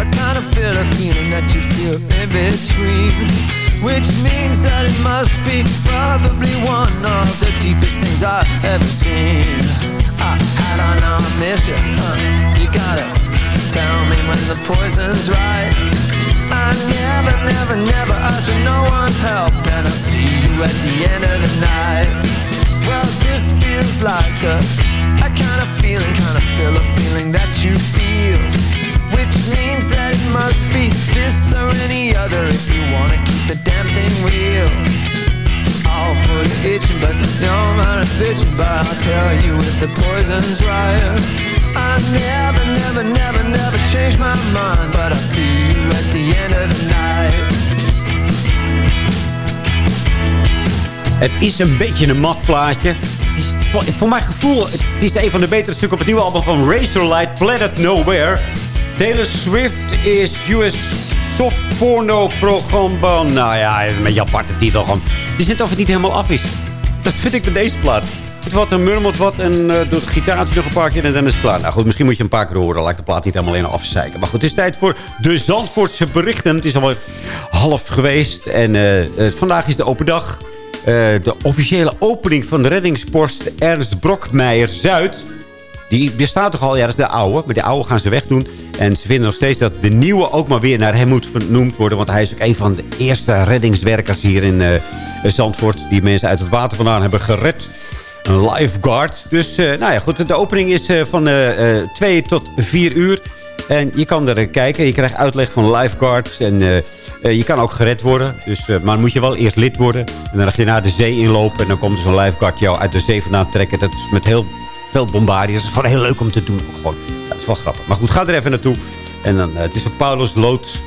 a kind of a feeling that you feel in between. Which means that it must be probably one of the deepest things I've ever seen. I, I don't know, I miss you. Huh? You gotta tell me when the poison's right. I never, never, never for no one's help, and I see you at the end of the night. Well, this feels like a, a kind of feeling, kind of feel a feeling that you feel. Which means that it must be this or any other if you wanna keep the damn thing real. All for the itching, but no amount of bitching, but I'll tell you if the poison's right. I never, never, never, never change my mind, but I'll see you at the end of the night. Het is een beetje een mat plaatje. Voor, mijn gevoel, het is een van de betere stukken op het nieuwe album van Razorlight, Planet Nowhere. Taylor Swift is US soft porno programma. Nou ja, een beetje aparte titel gewoon. Het is net of het niet helemaal af is. Dat vind ik met deze plaat. Het wat een murmelt wat en uh, doet gitaartje nog een paar keer en dan is het klaar. Nou goed, misschien moet je een paar keer horen. Laat ik de plaat niet helemaal in afzeiken. Maar goed, het is tijd voor de Zandvoortse berichten. Het is alweer half geweest en uh, uh, vandaag is de open dag. De officiële opening van de reddingspost Ernst Brokmeijer Zuid. Die bestaat toch al, ja dat is de oude. Maar de oude gaan ze wegdoen. En ze vinden nog steeds dat de nieuwe ook maar weer naar hem moet vernoemd worden. Want hij is ook een van de eerste reddingswerkers hier in Zandvoort. Die mensen uit het water vandaan hebben gered. Een lifeguard. Dus uh, nou ja, goed. De opening is van 2 tot 4 uur. En je kan er kijken. Je krijgt uitleg van lifeguards. En uh, je kan ook gered worden. Dus, uh, maar dan moet je wel eerst lid worden. En dan ga je naar de zee inlopen. En dan komt zo'n lifeguard jou uit de zee vandaan trekken. Dat is met heel veel bombardie. Dat is gewoon heel leuk om te doen. Gewoon. Dat is wel grappig. Maar goed, ga er even naartoe. En dan, het is op Paulus Lood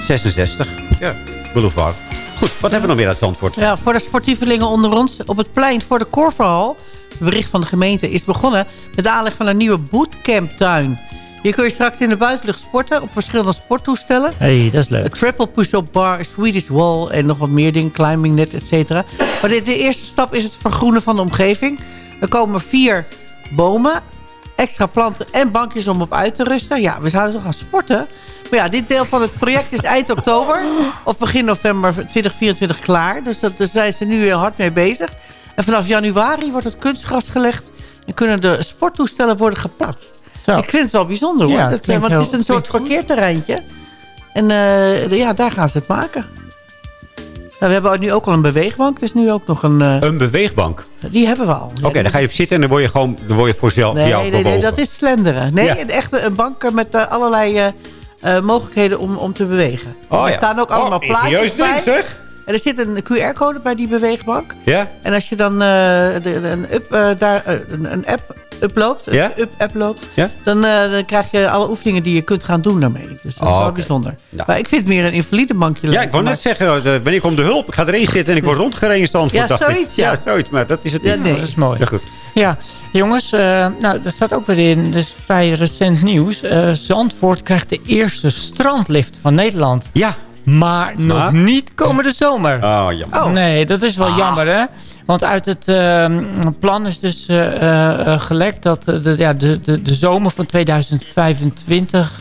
66. Ja, Boulevard. Goed, wat hebben we nog weer uit Zandvoort? Ja, voor de sportievelingen onder ons op het plein voor de Korverhal. Het bericht van de gemeente is begonnen met de aanleg van een nieuwe bootcamptuin. Hier kun je straks in de buitenlucht sporten op verschillende sporttoestellen. hey, dat is leuk. Een triple push-up bar, Swedish wall en nog wat meer dingen, climbing net, et cetera. Maar de, de, eerste stap is het vergroenen van de omgeving. Er komen vier bomen, extra planten en bankjes om op uit te rusten. Ja, we zouden toch gaan sporten. Maar ja, dit deel van het project is eind oktober of begin november 2024 klaar. Dus dat, daar zijn ze nu heel hard mee bezig. En vanaf januari wordt het kunstgras gelegd en kunnen de sporttoestellen worden geplaatst. Zo. Ik vind het wel bijzonder hoor. Ja, dat, want het is een soort parkeerterreintje. En uh, ja, daar gaan ze het maken. Nou, we hebben nu ook al een beweegbank. Dus nu ook nog een... Uh, een beweegbank? Die hebben we al. Oké, okay, dan ga je op zitten en dan word je gewoon dan word je voor zelf nee, jou nee, nee, dat is slenderen. Nee, ja. echt een bank met uh, allerlei mogelijkheden om, om te bewegen. Oh, er ja. staan ook allemaal oh, plaatjes bij. Ding, zeg. En er zit een QR-code bij die beweegbank. Ja. En als je dan de, een, up, daar, een, een app uploadt, ja? up, app loopt, ja? dan, uh, dan krijg je alle oefeningen die je kunt gaan doen daarmee. Dus dat oh, is wel okay. bijzonder. Nou. Maar ik vind het meer een invalide bankje. Ja, ik wou net zeggen, ben ik om de hulp. Ik ga erin zitten en ik word rondgereden in Zandvoort. Ja, zoiets, ja. ja. zoiets, maar dat is het ja, niet. nee. Dat is mooi. Ja, goed. Ja, jongens, uh, nou, dat staat ook weer in. Is vrij recent nieuws. Uh, Zandvoort krijgt de eerste strandlift van Nederland. Ja. Maar nog maar? niet komende zomer. Oh, jammer. Oh. Nee, dat is wel ah. jammer, hè? Want uit het uh, plan is dus uh, gelekt dat de, ja, de, de, de zomer van 2025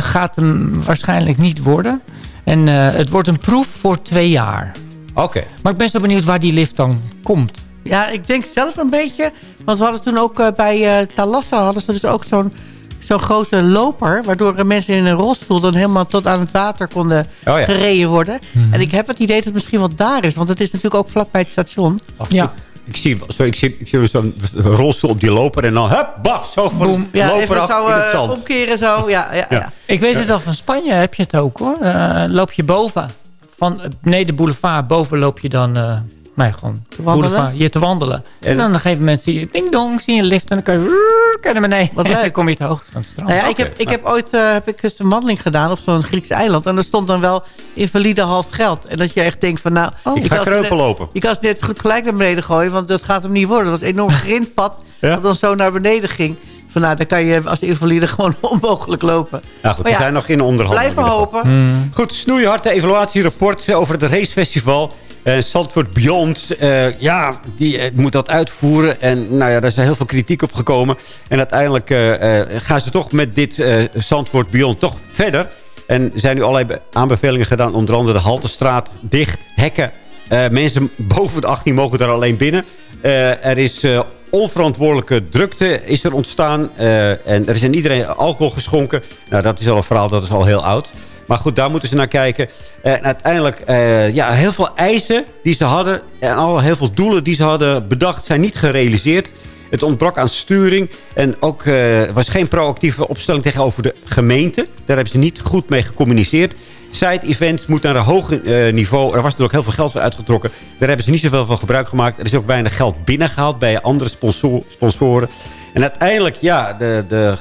gaat hem waarschijnlijk niet worden. En het wordt een proef voor twee jaar. Oké. Okay. Maar ik ben zo benieuwd waar die lift dan komt. Ja, ik denk zelf een beetje. Want we hadden toen ook bij Talassa hadden ze dus ook zo'n zo'n grote loper... waardoor mensen in een rolstoel dan helemaal tot aan het water konden oh ja. gereden worden. Mhm. Mm -hmm. En ik heb het idee dat het misschien wel daar is. Want het is natuurlijk ook vlakbij het station. Ach, ja. Ik zie, zo, ik zie, ik zie zo'n rolstoel op die loper en dan hup, baf, zo van Boom. ja, loper af zo, in het zand. Uh, omkeren zo, ja, ja, ja. ja. Ik weet het al, van Spanje heb je het ook hoor. Uh, loop je boven, van beneden de boulevard, boven loop je dan... Uh, Nee, gewoon te wandelen. Je te wandelen. En, en dan op een gegeven moment zie je ding dong, zie je een lift en dan kan je, kan je naar beneden. Wat leuk. dan kom je het hoogte van het strand. Nou ja, ik, heb, ik heb ooit uh, heb ik eens een wandeling gedaan op zo'n Grieks eiland. En er stond dan wel invalide half geld. En dat je echt denkt van nou... Oh. Ik ga kreupel lopen. Je kan het net goed gelijk naar beneden gooien, want dat gaat hem niet worden. Dat was een enorm grindpad ja? dat dan zo naar beneden ging. Van nou, dan kan je als invalide gewoon onmogelijk lopen. Nou goed, we ja, zijn nog in onderhandeling. Blijven hopen. Hmm. Goed, snoeihard de evaluatierapport over het racefestival. En Zandvoort Beyond, eh, ja, die eh, moet dat uitvoeren. En nou ja, daar is heel veel kritiek op gekomen. En uiteindelijk eh, eh, gaan ze toch met dit eh Zandvoort Beyond toch verder. En er zijn nu allerlei be- aanbevelingen gedaan. Onder andere de Haltestraat dicht, hekken. Eh, mensen boven de 18 mogen daar alleen binnen. Eh, er is eh, onverantwoordelijke drukte is er ontstaan. Eh, en er is aan iedereen alcohol geschonken. Nou, dat is al een verhaal, dat is al heel oud. Maar goed, daar moeten ze naar kijken. En uiteindelijk, eh, ja, heel veel eisen die ze hadden... en al heel veel doelen die ze hadden bedacht... zijn niet gerealiseerd. Het ontbrak aan sturing. En ook eh, was geen proactieve opstelling tegenover de gemeente. Daar hebben ze niet goed mee gecommuniceerd. Side-events moeten naar een hoog eh, niveau. Er was natuurlijk heel veel geld voor uitgetrokken. Daar hebben ze niet zoveel van gebruik gemaakt. Er is ook weinig geld binnengehaald bij andere sponsor- sponsoren. En uiteindelijk, ja, de, de,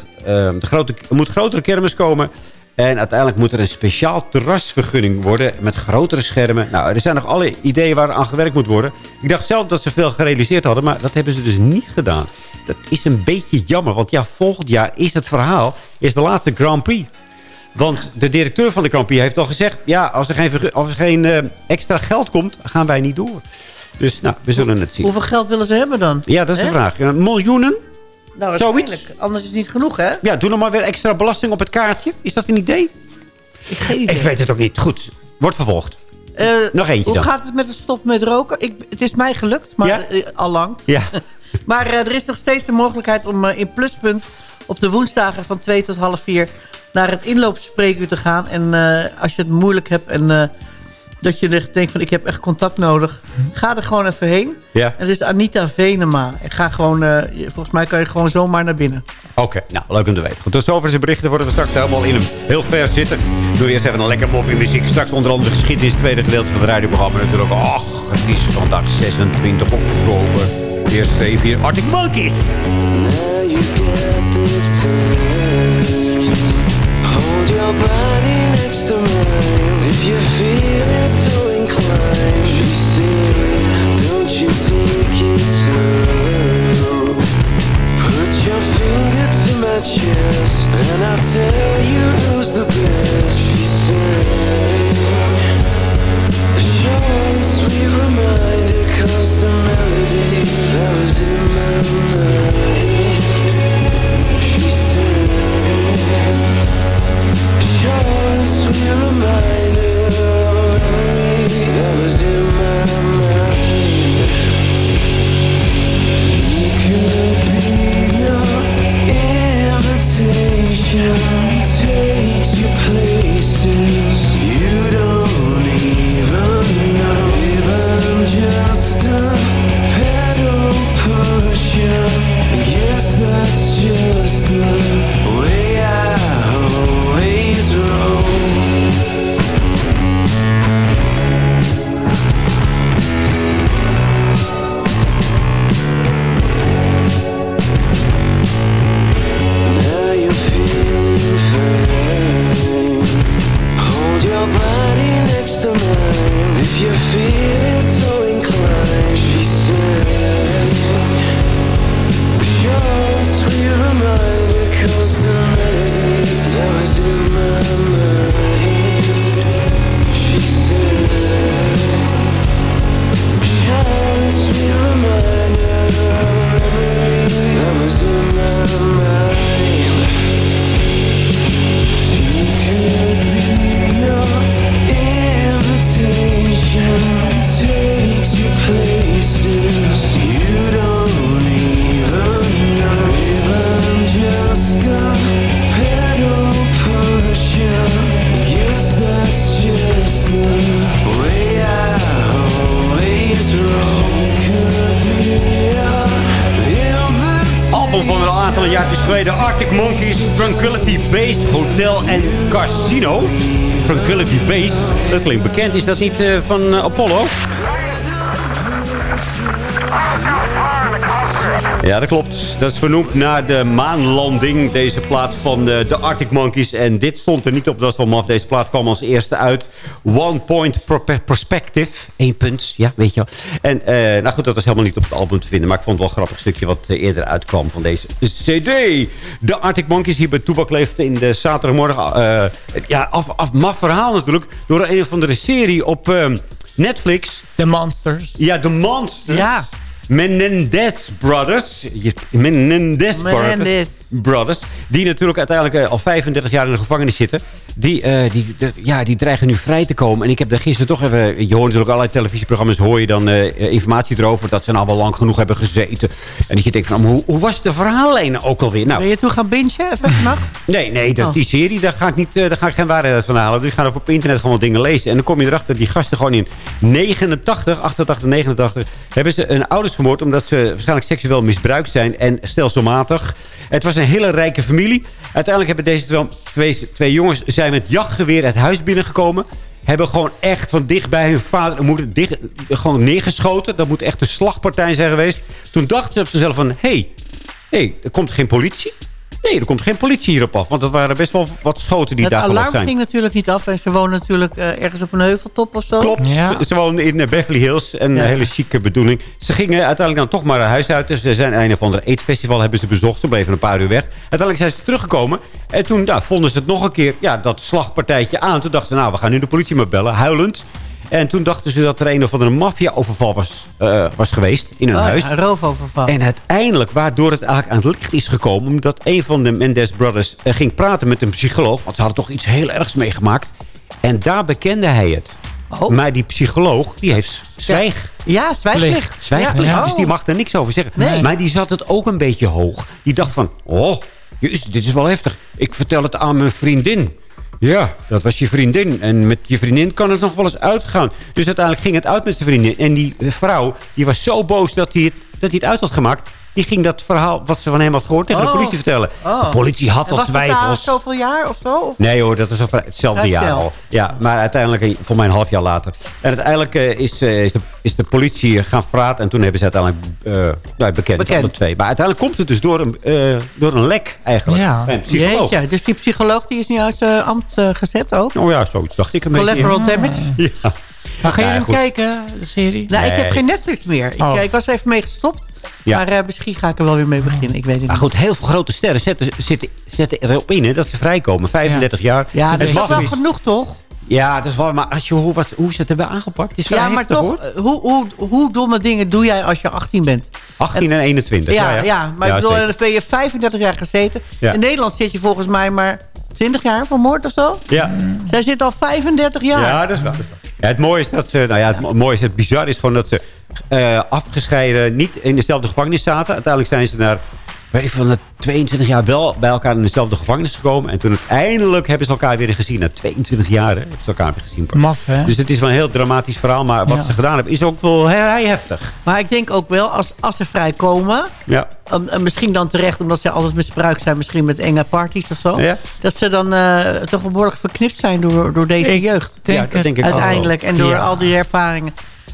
de grote, er moet grotere kermis komen. En uiteindelijk moet er een speciaal terrasvergunning worden met grotere schermen. Nou, er zijn nog alle ideeën waar aan gewerkt moet worden. Ik dacht zelf dat ze veel gerealiseerd hadden, maar dat hebben ze dus niet gedaan. Dat is een beetje jammer, want ja, volgend jaar is het verhaal, is de laatste Grand Prix. Want de directeur van de Grand Prix heeft al gezegd... ja, als er geen, als er geen eh, extra geld komt, gaan wij niet door. Dus nou, we zullen het zien. Hoeveel geld willen ze hebben dan? Ja, dat is de vraag. Ja, miljoenen? Nou, Zoiets? Anders is het niet genoeg, hè? Ja, doe nog maar weer extra belasting op het kaartje. Is dat een idee? Ik, geen idee. Ik weet het ook niet. Goed, wordt vervolgd. Eh, Nog eentje Hoe dan. gaat het met het stop met roken? Ik, het is mij gelukt, maar Ja? eh, al lang. Ja. Maar eh, er is nog steeds de mogelijkheid om in Pluspunt... op de woensdagen van 2 tot half 4 naar het inloopspreekuur te gaan. En als je het moeilijk hebt en dat je echt denkt van ik heb echt contact nodig... ga er gewoon even heen. Ja. En het is Anita Venema. En ga gewoon, eh, volgens mij kan je gewoon zomaar naar binnen. Oké, nou, leuk om te weten. Goed, tot zover zijn berichten worden we straks helemaal in hem heel ver zitten. Doe eerst even een lekker mop in muziek. Straks onder andere geschiedenis, het tweede gedeelte van het radioprogramma natuurlijk. Och, het is vandaag 26 oktober. Eerst even hier Arctic Monkeys. Hold your body next to mine if you. Put your finger to my chest, and I'll tell you Arctic Monkeys, Tranquility Base, Hotel en Casino. Tranquility Base, dat klinkt bekend. Is dat niet eh, van eh, Apollo? Ja, dat klopt. Dat is vernoemd naar de maanlanding. Deze plaat van de, de Arctic Monkeys. En dit stond er niet op, dat is wel maf. Deze plaat kwam als eerste uit. One Point Perspective. Eén punt, ja, weet je wel. En eh, nou goed, dat was helemaal niet op het album te vinden. Maar ik vond het wel een grappig stukje wat eh, eerder uitkwam van deze cd. De Arctic Monkeys hier bij Toebak leeft in de zaterdagmorgen. eh, ja, af, af, maf verhaal natuurlijk. Door een of andere serie op... eh, Netflix. De Monsters. Ja, de Monsters. Ja. Menendez Brothers. Menendez Menendez. Brothers. Brothers. Die natuurlijk uiteindelijk eh, al 35 jaar in de gevangenis zitten. Die, eh, die, de- ja, die dreigen nu vrij te komen. En ik heb daar gisteren toch even... Je hoort natuurlijk allerlei televisieprogramma's. Hoor je dan eh, informatie erover. Dat ze nou wel lang genoeg hebben gezeten. En dat je denkt van... Hoe, hoe was de verhaallijn ook alweer? Nou, Ben je toen gaan bingen even vannacht? Nee, nee dat, Oh. die serie, daar ga, ik niet, eh, daar ga ik geen waarheid van halen. Dus ik ga op internet gewoon dingen lezen. En dan kom je erachter die gasten gewoon in 89, 88, 89... hebben ze een ouders vermoord omdat ze waarschijnlijk seksueel misbruikt zijn. En stelselmatig. Het was een hele rijke familie. Uiteindelijk hebben deze twee, twee, jongens zijn met jachtgeweer het huis binnengekomen. Hebben gewoon echt van dichtbij hun vader en moeder dicht, gewoon neergeschoten. Dat moet echt een slagpartij zijn geweest. Toen dachten ze op zichzelf van... Hé, hey, hey, er komt geen politie. Nee, er komt geen politie hierop af. Want dat waren best wel wat schoten die Het daar gelost alarm zijn. ging natuurlijk niet af. En ze wonen natuurlijk eh, ergens op een heuveltop of zo. Klopt, ze, ze woonden in eh, Beverly Hills. Een Ja. hele chique bedoeling. Ze gingen uiteindelijk dan toch maar naar huis uit. Dus ze zijn een of ander eetfestival hebben ze bezocht. Ze bleven een paar uur weg. Uiteindelijk zijn ze teruggekomen. En toen nou, vonden ze het nog een keer, ja, dat slagpartijtje aan. Toen dachten ze, nou, we gaan nu de politie maar bellen, huilend. En toen dachten ze dat er een of andere maffia-overval was, eh, was geweest in hun Oh, huis. een roofoverval. En uiteindelijk, waardoor het eigenlijk aan het licht is gekomen... omdat een van de Mendes Brothers eh, ging praten met een psycholoog... want ze hadden toch iets heel ergs meegemaakt. En daar bekende hij het. Maar die psycholoog, die heeft zwijg... Ja, zwijgplicht. Zwijgplicht, Ja. dus Oh. die mag er niks over zeggen. Nee. Maar die zat het ook een beetje hoog. Die dacht van, oh, jezus, dit is wel heftig. Ik vertel het aan mijn vriendin. Ja, dat was je vriendin. En met je vriendin kan het nog wel eens uitgaan. Dus uiteindelijk ging het uit met zijn vriendin. En die vrouw, die was zo boos dat hij het, dat hij het uit had gemaakt. Die ging dat verhaal wat ze van hem had gehoord tegen de Oh. politie vertellen. Oh. De politie had En al was het na twijfels. zoveel jaar of zo? Of? Nee hoor, dat was hetzelfde jaar al. Ja, maar uiteindelijk, eh, voor mij een half jaar later. En uiteindelijk eh, is, eh, is, de, is de politie gaan praten. En toen hebben ze uiteindelijk bekend, Bekend. alle twee. Maar uiteindelijk komt het dus door een, door een lek eigenlijk. Ja. Bij een psycholoog. Jeetje, dus die psycholoog die is niet uit zijn ambt gezet ook? Oh ja, zoiets dacht ik een Collateral beetje. damage? Ja. Maar ga je Ja, hem goed. kijken, de serie? Nou, ik Nee. heb geen Netflix meer. Ik, Oh. ik was even mee gestopt. Ja. Maar eh, misschien ga ik er wel weer mee beginnen. Ik weet het Maar niet. goed, heel veel grote sterren zetten, zitten, erop in hè, dat ze vrijkomen. 35 jaar. Ja, dat is wel genoeg, toch? Ja, dat is wel. Maar als je hoort wat, hoe ze het hebben aangepakt, is wel Ja, maar toch, hoor. eh, hoe, hoe, hoe domme dingen doe jij als je 18 bent? 18 en 21. Ja, Ja, ja. maar ik bedoel, zeker. dan ben je 35 jaar gezeten. Ja. In Nederland zit je volgens mij maar 20 jaar van moord of zo. Ja. Zij zit al 35 jaar. Ja, dat is. Ja, het mooie is dat ze, nou ja, het mo- mooie is, het bizar is gewoon dat ze eh, afgescheiden niet in dezelfde gevangenis zaten. Uiteindelijk zijn ze naar, weet ik van de 22 jaar wel bij elkaar in dezelfde gevangenis gekomen. En toen uiteindelijk hebben ze elkaar weer gezien. Na 22 jaar hè, hebben ze elkaar weer gezien. Maf, hè? Dus het is wel een heel dramatisch verhaal. Maar wat Ja. ze gedaan hebben is ook wel heel, heftig. Maar ik denk ook wel, als, als ze vrijkomen... Ja. Um, en misschien dan terecht, omdat ze alles misbruikt zijn... misschien met enge parties of zo... Ja. dat ze dan eh, toch behoorlijk verknipt zijn door, door deze jeugd. denk Ja, dat denk ik. Uiteindelijk. En door al die ervaringen.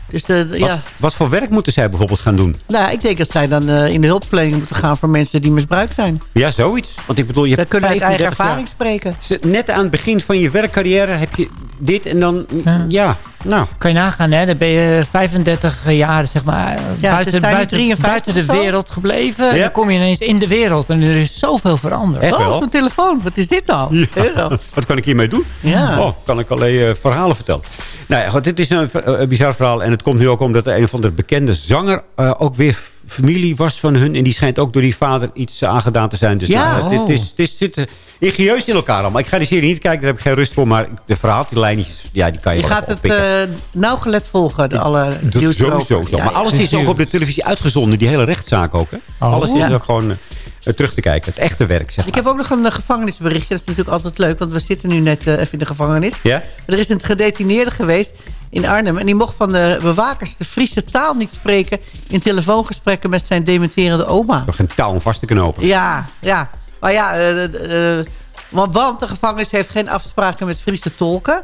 Dus de, Wat, ja, wat voor werk moeten zij bijvoorbeeld gaan doen? nou, ik denk dat zij dan eh, in de hulpverlening moeten gaan... voor mensen die misbruikt zijn. Ja, zoiets. Want ik bedoel, je Dan hebt kunnen we uit eigen 35 jaar. ervaring spreken. Net aan het begin van je werkcarrière heb je dit en dan... Ja, nou... Kan je nagaan, hè? Dan ben je 35 jaar zeg maar, buiten, nu buiten, 53 buiten de wereld gebleven. Ja. Dan kom je ineens in de wereld en er is zoveel veranderd. Echt wel? Oh, mijn telefoon. Wat is dit nou? Wat kan ik hiermee doen? Ja. Oh, kan ik alleen eh, verhalen vertellen. Nou ja, goed, dit is een, eh, een bizar verhaal. En het komt nu ook omdat een of andere bekende zanger... eh, ook weer familie was van hun. En die schijnt ook door die vader iets eh, aangedaan te zijn. Dus Ja. nou, Oh. dit, is, dit zit eh, ingenieus in elkaar allemaal. Ik ga die serie niet kijken, daar heb ik geen rust voor. Maar de verhaallijntjes, ja, die kan je, Je wel gaat het eh nauwgelet volgen, de, alle Dat sowieso zo. Ja, Maar alles is ook op de televisie uitgezonden. Die hele rechtszaak ook. Hè? Oh. Alles is ook gewoon eh, terug te kijken. Het echte werk, zeg Ik heb ook nog een eh, gevangenisberichtje. Dat is natuurlijk altijd leuk, want we zitten nu net eh, even in de gevangenis. Ja? Er is een gedetineerde geweest in Arnhem. En die mocht van de bewakers de Friese taal niet spreken... in telefoongesprekken met zijn dementerende oma. Nog een touw om vast te knopen. Ja, ja. Maar ja, eh, eh, eh, want de gevangenis heeft geen afspraken met Friese tolken.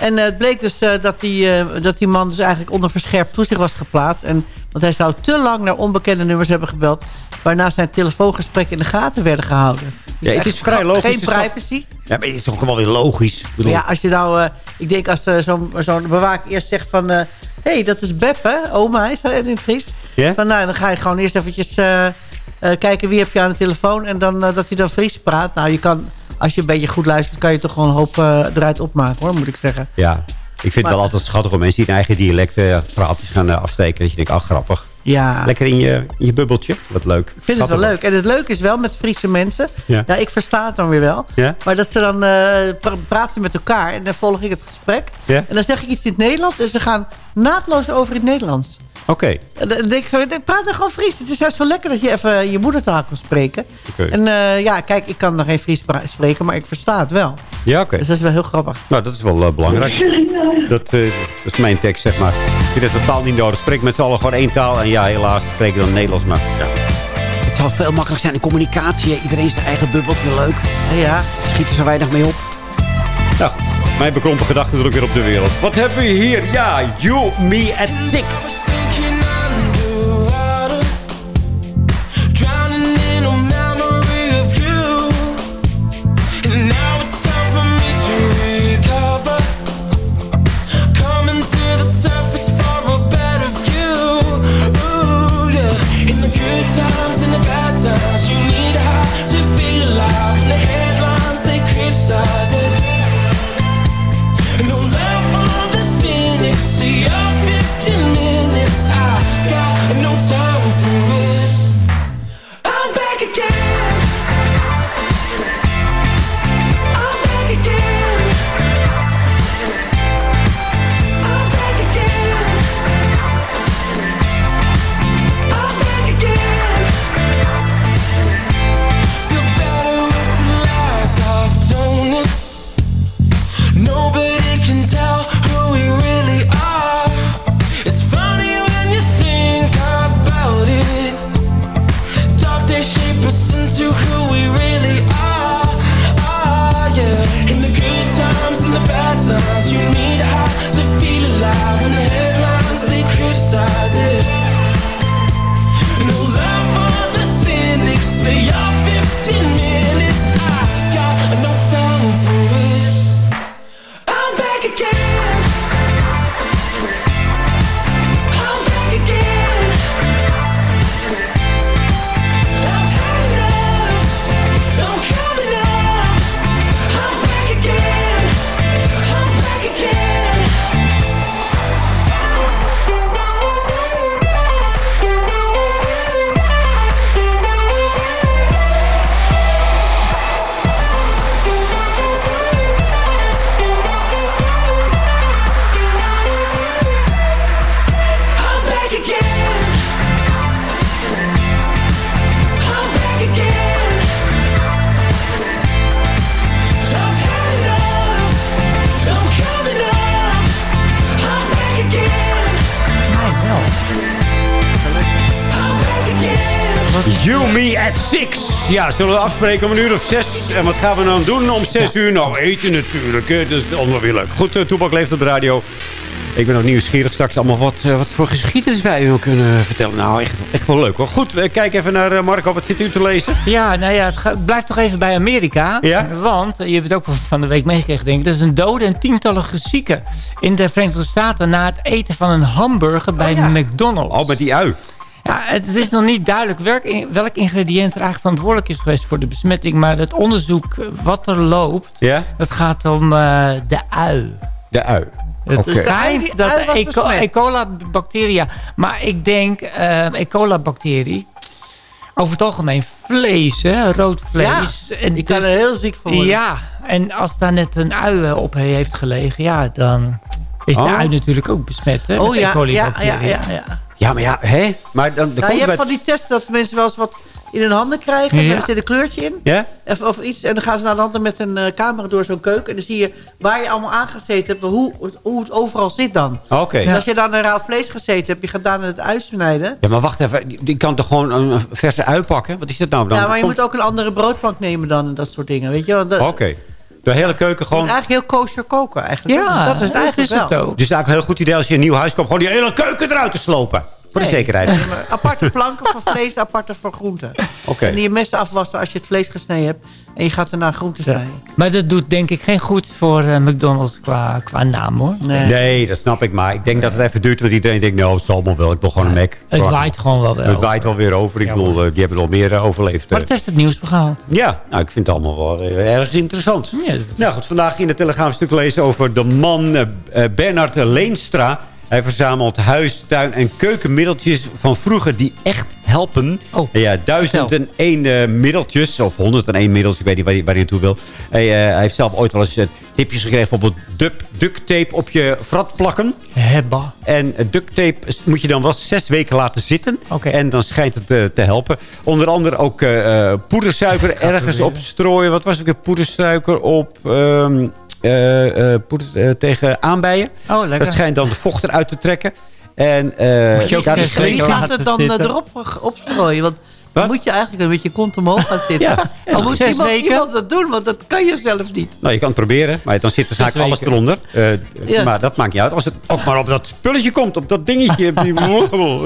En eh, het bleek dus eh, dat, die, eh, dat die man dus eigenlijk onder verscherpt toezicht was geplaatst. En, want hij zou te lang naar onbekende nummers hebben gebeld... waarna zijn telefoongesprekken in de gaten werden gehouden. Dus Ja, het is vrij logisch. Geen privacy. Ja, maar het is toch wel weer logisch. Ik bedoel, Ja, als je nou... ik denk als zo'n bewaker eerst zegt van... Hé, hey, dat is Beppe, oma, is dat in het Fries? Van, nou, dan ga je gewoon eerst eventjes kijken wie heb je aan de telefoon... en dan dat hij dan Fries praat. Nou, je kan, als je een beetje goed luistert... kan je toch gewoon een hoop eh, eruit opmaken, hoor, moet ik zeggen. Ja. Ik vind het wel altijd schattig om mensen die hun eigen dialect eh, verhaaltjes gaan eh, afsteken. Dat je denkt, ach grappig. Ja. Lekker in je, in je bubbeltje. Wat leuk. Ik vind het wel leuk. En het leuke is wel met Friese mensen. Ja. Ja, ik versta het dan weer wel. Ja? Maar dat ze dan pra- praten met elkaar. En dan volg ik het gesprek. Ja? En dan zeg ik iets in het Nederlands. En ze gaan naadloos over in het Nederlands. Oké. Denk ik praat dan gewoon Fries. Het is juist wel lekker dat je even je moedertaal kan spreken. Oké. En eh, ja, kijk, ik kan nog geen Fries spreken, maar ik versta het wel. Ja, oké. Dus dat is wel heel grappig. Nou, dat is wel eh, belangrijk. Dat, eh, dat is mijn tekst, zeg maar. Ik vind het totaal niet nodig. Spreek met z'n allen gewoon één taal. En ja, helaas spreek ik dan Nederlands. Maar ja. Het zal veel makkelijker zijn in communicatie. Iedereen zijn eigen bubbeltje leuk. Ja. Schiet er zo weinig mee op. Nou, mijn bekrompen gedachten druk weer op de wereld. Wat hebben we hier? Ja, You, Me at Six. Ja, zullen we afspreken om een uur of zes? En wat gaan we dan doen om zes uur? Nou, eten natuurlijk. Dat is leuk. Goed, uh, Toepak leeft op de radio. Ik ben ook nieuwsgierig straks allemaal wat, eh, wat voor geschiedenis wij u kunnen vertellen. Nou, echt, echt wel leuk hoor. Goed, uh, kijk even naar Marco. Wat zit u te lezen? Ja, nou ja, het ga- blijf toch even bij Amerika. Ja? Want, eh, je hebt het ook van de week meegekregen, denk ik. Er is een dode en tientallen zieken in de Verenigde Staten... na het eten van een hamburger bij McDonald's. Oh, met die ui. Ja, het is nog niet duidelijk welk, welk ingrediënt er eigenlijk verantwoordelijk is geweest voor de besmetting. Maar het onderzoek eh, wat er loopt, Ja? het gaat om eh, de ui. De ui. Het schijnt Die dat E. E. coli-bacteria... Maar ik denk eh E. coli-bacterie... Over het algemeen vlees, hè, rood vlees. Ja, en die kan dus- er heel ziek van worden. Ja, en als daar net een ui op heeft gelegen... Ja, dan is de Oh. ui natuurlijk ook besmet, hè, Oh met E. ja, ja, coli-bacteria. ja, ja, ja. Ja, maar ja, hè? Maar dan, dan Nou, komt je hebt bij- van die testen dat mensen wel eens wat in hun handen krijgen. Ja. En er zit een kleurtje in. Ja? Of, of iets. En dan gaan ze naar de handen met een eh, camera door zo'n keuken. En dan zie je waar je allemaal aangezeten hebt. Hoe, hoe het overal zit dan. Oké. Dus als je dan een rauw vlees gezeten hebt. Je gaat daarna het ui snijden. Ja, maar wacht even. Die- kan toch gewoon een verse ui pakken? Wat is dat nou dan? ja, maar je Komt- moet ook een andere broodplank nemen dan. En dat soort dingen. Weet je wel. Dat, Oké. De hele keuken Je gewoon... moet eigenlijk heel kosher koken eigenlijk. Ja, dat is, dat is het eigenlijk is het wel. ook. Dus het is eigenlijk een heel goed idee als je een nieuw huis koopt... gewoon die hele keuken eruit te slopen. Voor de zekerheid. Nee, maar aparte planken voor vlees, aparte voor groenten. Oké. En die je messen afwassen als je het vlees gesneden hebt. En je gaat daarna groenten snijden. Maar dat doet denk ik geen goed voor eh, McDonald's qua, qua naam hoor. Nee. dat snap ik. Maar ik denk dat het even duurt. Want iedereen denkt, nou, het zal allemaal wel. Ik wil gewoon een Mac. Het waait gewoon wel wel. Het waait wel weer over. Ik Ja, bedoel, eh, die hebben al meer eh, overleefd. Maar het heeft het nieuws behaald. Ja, nou, ik vind het allemaal wel erg interessant. Nou goed, vandaag in de Telegraaf een stuk lezen over de man Bernard Leenstra. Hij verzamelt huis, tuin en keukenmiddeltjes van vroeger die echt helpen. Oh, ja, duizend en één eh, middeltjes, of 101 middeltjes, ik weet niet waar hij, waar hij naartoe wil. Hij, eh, hij heeft zelf ooit wel eens eh, tipjes gekregen, bijvoorbeeld duct, duct tape op je vrat plakken. Hebba. En duct tape moet je dan wel zes weken laten zitten. En dan schijnt het te helpen. Onder andere ook poedersuiker ergens op strooien. Wat was het? Poedersuiker op... ehm, eh, eh, poeder, eh, tegen aanbijen. Oh, lekker. Dat schijnt dan de vocht eruit te trekken. En, eh, Moet je ook daar gaat het dan eh, erop opstrooien? Want dan moet je eigenlijk met je kont omhoog gaan zitten. Ja. Dan moet Zes iemand, weken? iemand dat doen, want dat kan je zelf niet. Nou, je kan het proberen, maar dan zit er vaak alles eronder. Eh. Maar dat maakt niet uit. Als het ook maar op dat spulletje komt, op dat dingetje.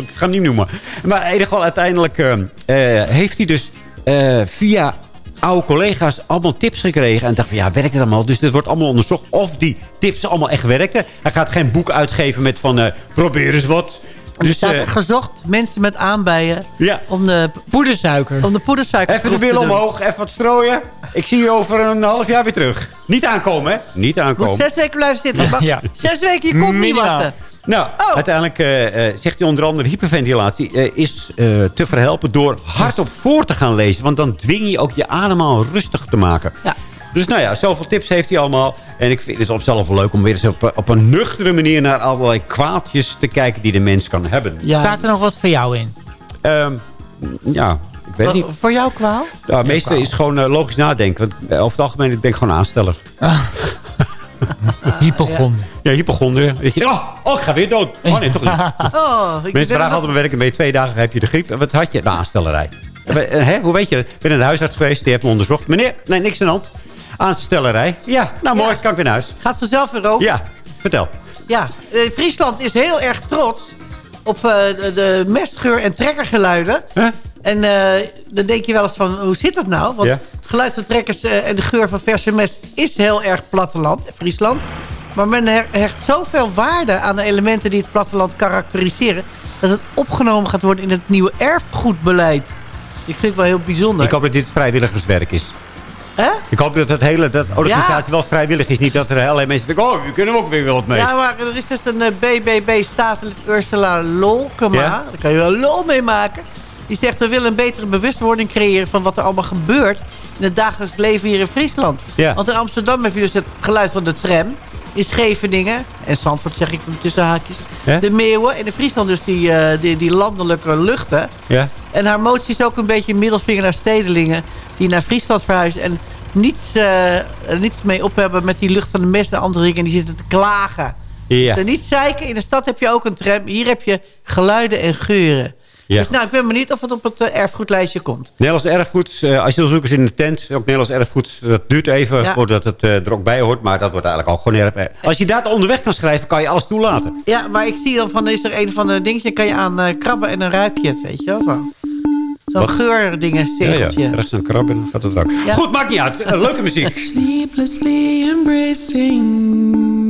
ik ga hem niet noemen. Maar in ieder geval, uiteindelijk eh, eh, heeft hij dus eh, via oude collega's allemaal tips gekregen. En dacht van, ja, werkt het allemaal? Dus dit wordt allemaal onderzocht of die tips allemaal echt werkten. Hij gaat geen boek uitgeven met van, eh, probeer eens wat. Er Dus, staat eh, gezocht mensen met aanbijen Ja. om de poedersuiker. Om de poedersuiker Even de wil omhoog, even wat strooien. Ik zie je over een half jaar weer terug. Niet aankomen, hè? Niet aankomen. Moet zes weken blijven zitten. Ja. Zes weken je kont niet wassen. Nou, uiteindelijk eh, eh, zegt hij onder andere... hyperventilatie eh, is eh, te verhelpen door hardop voor te gaan lezen. Want dan dwing je ook je ademhaal rustig te maken. Dus nou ja, zoveel tips heeft hij allemaal. En ik vind het op zelf wel leuk om weer eens op, op een nuchtere manier... naar allerlei kwaadjes te kijken die de mens kan hebben. Staat er nog wat voor jou in? Ehm, ja, ik weet niet. Voor jou kwaal? Ja, meestal is het gewoon eh, logisch nadenken. Want over het algemeen ben ik gewoon aansteller. Hypochonder. Ja, hypochonder. Oh, oh, ik ga weer dood. Oh nee, toch niet. Oh, ik Mensen vragen altijd werken, ben je twee dagen heb je de griep. En Wat had je? De aanstellerij. Eh? Hoe weet je dat? Ik ben naar de huisarts geweest, die heeft me onderzocht. Meneer, nee, niks aan de hand. Aanstellerij. Ja, nou mooi, kan ik weer naar huis. Gaat ze zelf weer over? Ja, vertel. Ja, eh, Friesland is heel erg trots op eh, de, de mestgeur en trekkergeluiden. En eh, dan denk je wel eens van, hoe zit dat nou? Want Ja. het geluid van trekkers eh, en de geur van verse mest is heel erg platteland, Friesland. Maar men hecht zoveel waarde aan de elementen die het platteland karakteriseren... dat het opgenomen gaat worden in het nieuwe erfgoedbeleid. Ik vind het wel heel bijzonder. Ik hoop dat dit vrijwilligerswerk is. Ik hoop dat het hele dat organisatie Ja. wel vrijwillig is. Niet dat er allerlei mensen denken, oh, we kunnen ook weer wat mee. Ja, maar er is dus een eh, BBB-staatslid Ursula Lolkema. Ja? Daar kan je wel lol mee maken. Die zegt, we willen een betere bewustwording creëren... van wat er allemaal gebeurt in het dagelijks leven hier in Friesland. Ja. Want in Amsterdam heb je dus het geluid van de tram. In Scheveningen, en Zandvoort zeg ik tussen haakjes... De meeuwen. En in Friesland dus die, eh, die, die landelijke luchten. Ja. En haar motie is ook een beetje middelvinger naar stedelingen... die naar Friesland verhuizen... en niets, eh, niets mee op hebben met die lucht van de mest en andere dingen... en die zitten te klagen. Ja. Dus niet zeiken. In de stad heb je ook een tram. Hier heb je geluiden en geuren. Ja. Dus nou, ik ben benieuwd of het op het eh, erfgoedlijstje komt. Nederlands erfgoed, eh, als je wil zoeken is in de tent. Ook Nederlands erfgoed, dat duurt even Ja. voordat het eh, er ook bij hoort. Maar dat wordt eigenlijk ook gewoon erf. eh, Als je dat onderweg kan schrijven, kan je alles toelaten. Ja, maar ik zie dan van, is er een van de dingetjes... kan je aan eh, krabben en dan ruik je het, weet je wel. Zo. Zo'n Wat? geurdingen, Ja, ja. zegeltje. Rechts een krab en dan gaat het. Ja. Goed, maakt niet uit. Eh, leuke muziek. Sleeplessly embracing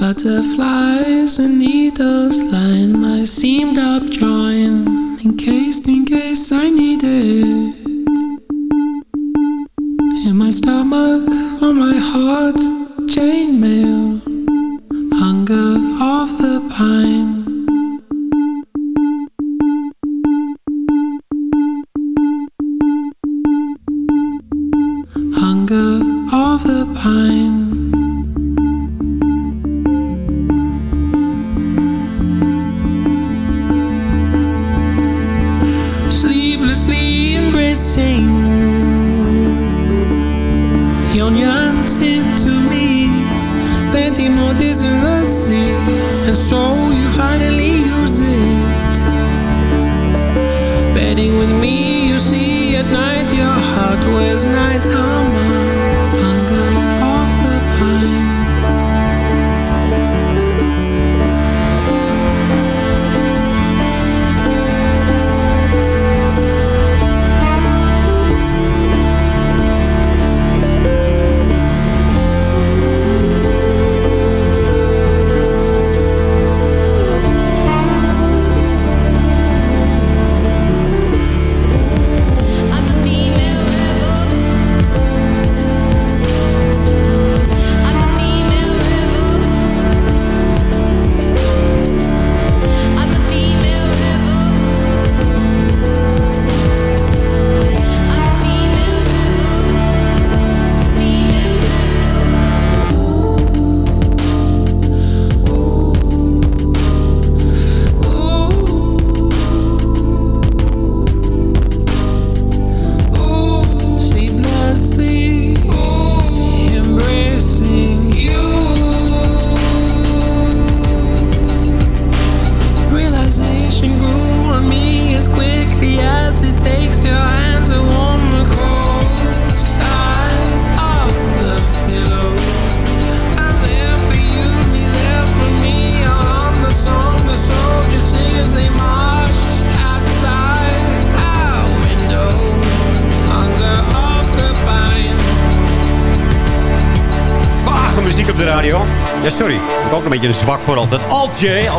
butterflies and needles line my seamed up drawing in case, in case I need it. In my stomach, on my heart, chainmail, hunger of the pine. Hunger of the pine. And so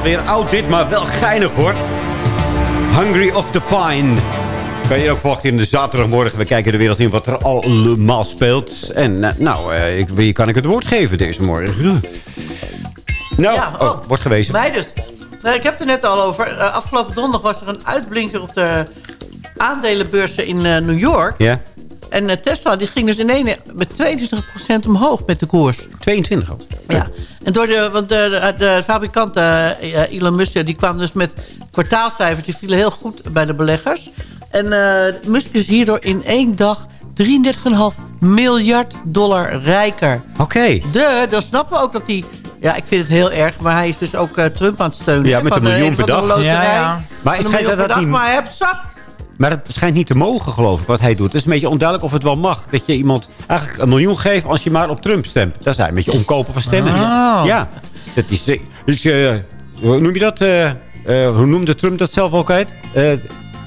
alweer oud dit, maar wel geinig hoor. Hungry of the Pine. Kan je ook verwachten in de zaterdagmorgen. We kijken de wereld in wat er allemaal speelt. En eh, nou, eh, ik, wie kan ik het woord geven deze morgen? Nou, Ja, oh, oh. wordt gewezen. Mij dus. Nou, ik heb het er net al over. Eh, afgelopen donderdag was er een uitblinker op de aandelenbeurzen in New York. Ja, En Tesla die ging dus in één met 22% omhoog met de koers. 22 ook. En door de, want de, de, de fabrikant eh, Elon Musk die kwam dus met kwartaalcijfers. Die vielen heel goed bij de beleggers. En eh, Musk is hierdoor in één dag 33,5 miljard dollar rijker. Oké. De, dan snappen we ook dat hij... Ja, ik vind het heel erg, maar hij is dus ook eh, Trump aan het steunen. Ja, met een miljoen per dag. Ja, ja. Maar schijnt dat niet... Maar hij heeft zat. Maar het schijnt niet te mogen, geloof ik, wat hij doet. Het is een beetje onduidelijk of het wel mag. Dat je iemand eigenlijk een miljoen geeft als je maar op Trump stemt. Dat is eigenlijk een beetje omkopen van stemmen. Oh. Ja. Dat is, eh, is eh, hoe noem je dat? eh, hoe noemde Trump dat zelf ook uit?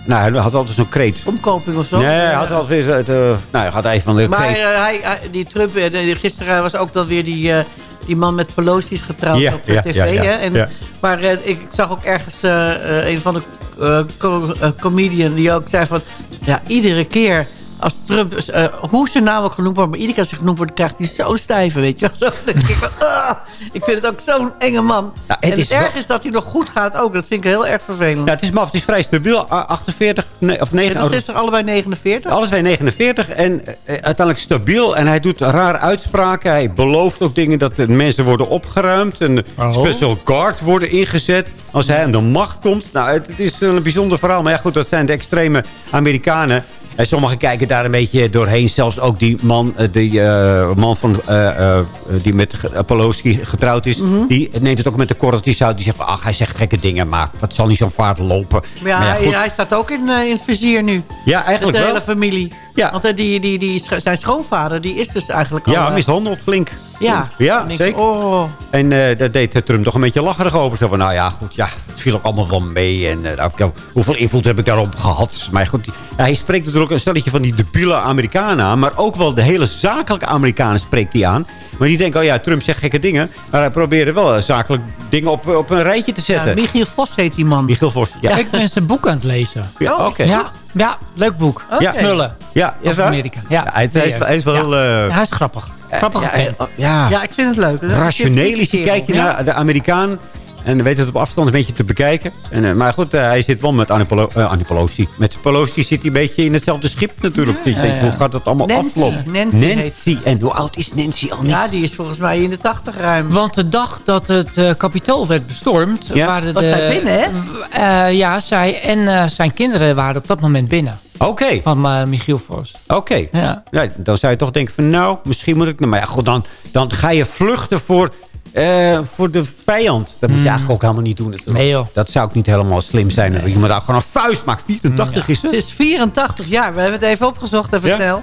Eh, nou, hij had altijd zo'n kreet. Omkoping of zo. Nee, hij had altijd weer... zo- de- nou, hij had even van de Maar kreet. eh, hij, hij- die Trump, eh, gisteren was ook dan weer die, eh, die man met Pelosi is getrouwd Ja, op eh, ja, tv. ja, ja, hè? En. Maar eh, ik zag ook ergens eh, eh, een van de eh, co- eh, comedian die ook zei van... Ja, iedere keer als Trump, eh, hoe zijn naam ook genoemd wordt... maar iedere keer als hij genoemd wordt, krijgt hij zo'n stijve, weet je. wel. Zo, dan denk ik, van, ah, ik vind het ook zo'n enge man. het en het is erg wel- is dat hij nog goed gaat ook. Dat vind ik heel erg vervelend. Ja, het is maf. Het is vrij stabiel. A- 48 nee, of 9... Het is gisteren allebei 49. Alles bij 49 en eh, uiteindelijk stabiel. En hij doet rare uitspraken. Hij belooft ook dingen dat de mensen worden opgeruimd. En Oh. special guards worden ingezet. Als hij aan de macht komt. Nou, het, het is een bijzonder verhaal. Maar ja, goed, dat zijn de extreme Amerikanen. En sommigen kijken daar een beetje doorheen. Zelfs ook die man, eh, die, eh, man van, eh, eh, die met Pelosi getrouwd is. Mhm. Die neemt het ook met de korreltjes uit. Die zegt, van, ach, hij zegt gekke dingen. Maar het zal niet zo'n vaart lopen. Maar ja, Maar hij, staat ook in, in het vizier nu. Ja, eigenlijk de wel. hele familie. Ja. Want eh, die, die, die, zijn schoonvader die is dus eigenlijk al... Ja, eh, mishandeld flink. Ja. Ja, ik, zeker. Oh. En eh daar deed Trump toch een beetje lacherig over. Zo van, nou ja, goed, ja, het viel ook allemaal wel mee. En ik- hoeveel invloed heb ik daarop gehad? Maar goed, ja, hij spreekt natuurlijk een stelletje van die debiele Amerikanen aan. Maar ook wel de hele zakelijke Amerikanen spreekt hij aan. Maar die denken, oh ja, Trump zegt gekke dingen. Maar hij probeerde wel zakelijk dingen op, op een rijtje te Ja, zetten. Michiel Vos heet die man. Michiel Vos, ja. Ik ben zijn boek aan het lezen. Ja, Oh, oké. Ja, ja, leuk boek. Ja. Knullen. Ja, is waar? Amerika. Ja, Ja, hij, is- hij is, hij is wel Ja. heel... eh, Ja, hij is grappig. Grappig ja, vent. eh, ja, Ja, ik vind het leuk. Rationeel is. Je kijkt naar de Amerikaan. En weet het op afstand een beetje te bekijken. En, eh, maar goed, eh, hij zit wel met Annie, Pelo eh, Annie Pelosi. Met Pelosi zit hij een beetje in hetzelfde schip natuurlijk. Dat je denkt, ja. hoe gaat dat allemaal Nancy. aflopen? Nancy Nancy. En hoe oud is Nancy al niet? Ja, die is volgens mij in de tachtig ruim. Want de dag dat het eh kapitool werd bestormd... Ja. Waren Was de, zij binnen, hè? Eh, ja, zij en eh, zijn kinderen waren op dat moment binnen. Oké, Van eh, Michiel Vos. oké. Ja. Ja, dan zou je toch denken van nou, misschien moet ik... Maar ja, goed, dan, dan ga je vluchten voor, eh, voor de vijand. Dat moet je eigenlijk ook helemaal niet doen natuurlijk. Nee, joh. Dat zou ook niet helemaal slim zijn. Dat je moet daar gewoon een vuist maakt. 84 is Ze het. is 84 jaar. We hebben het even opgezocht, even Ja. snel.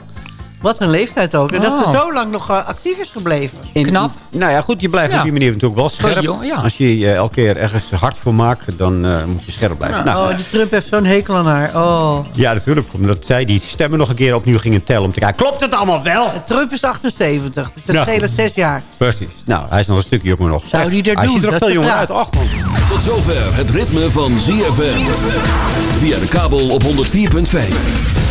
Wat een leeftijd ook. En dat ze Oh. zo lang nog eh, actief is gebleven. En- Knap. Nou ja, goed, je blijft Ja. op die manier natuurlijk wel scherp. jong, ja. Als je je elke keer ergens hard voor maakt, dan eh, moet je scherp blijven. Nou, oh, die Trump heeft zo'n hekel aan haar. Oh. Ja, natuurlijk. Omdat zij die stemmen nog een keer opnieuw gingen tellen om te kijken. Klopt het allemaal wel? Trump is 78, dus dat Ja. schelen zes jaar. Precies. Nou, hij is nog een stukje jonger nog. Zou die er hij doen? ziet er ook Dat veel jonger uit. Ach man. Tot zover het ritme van ZFM. Via de kabel op 104.5.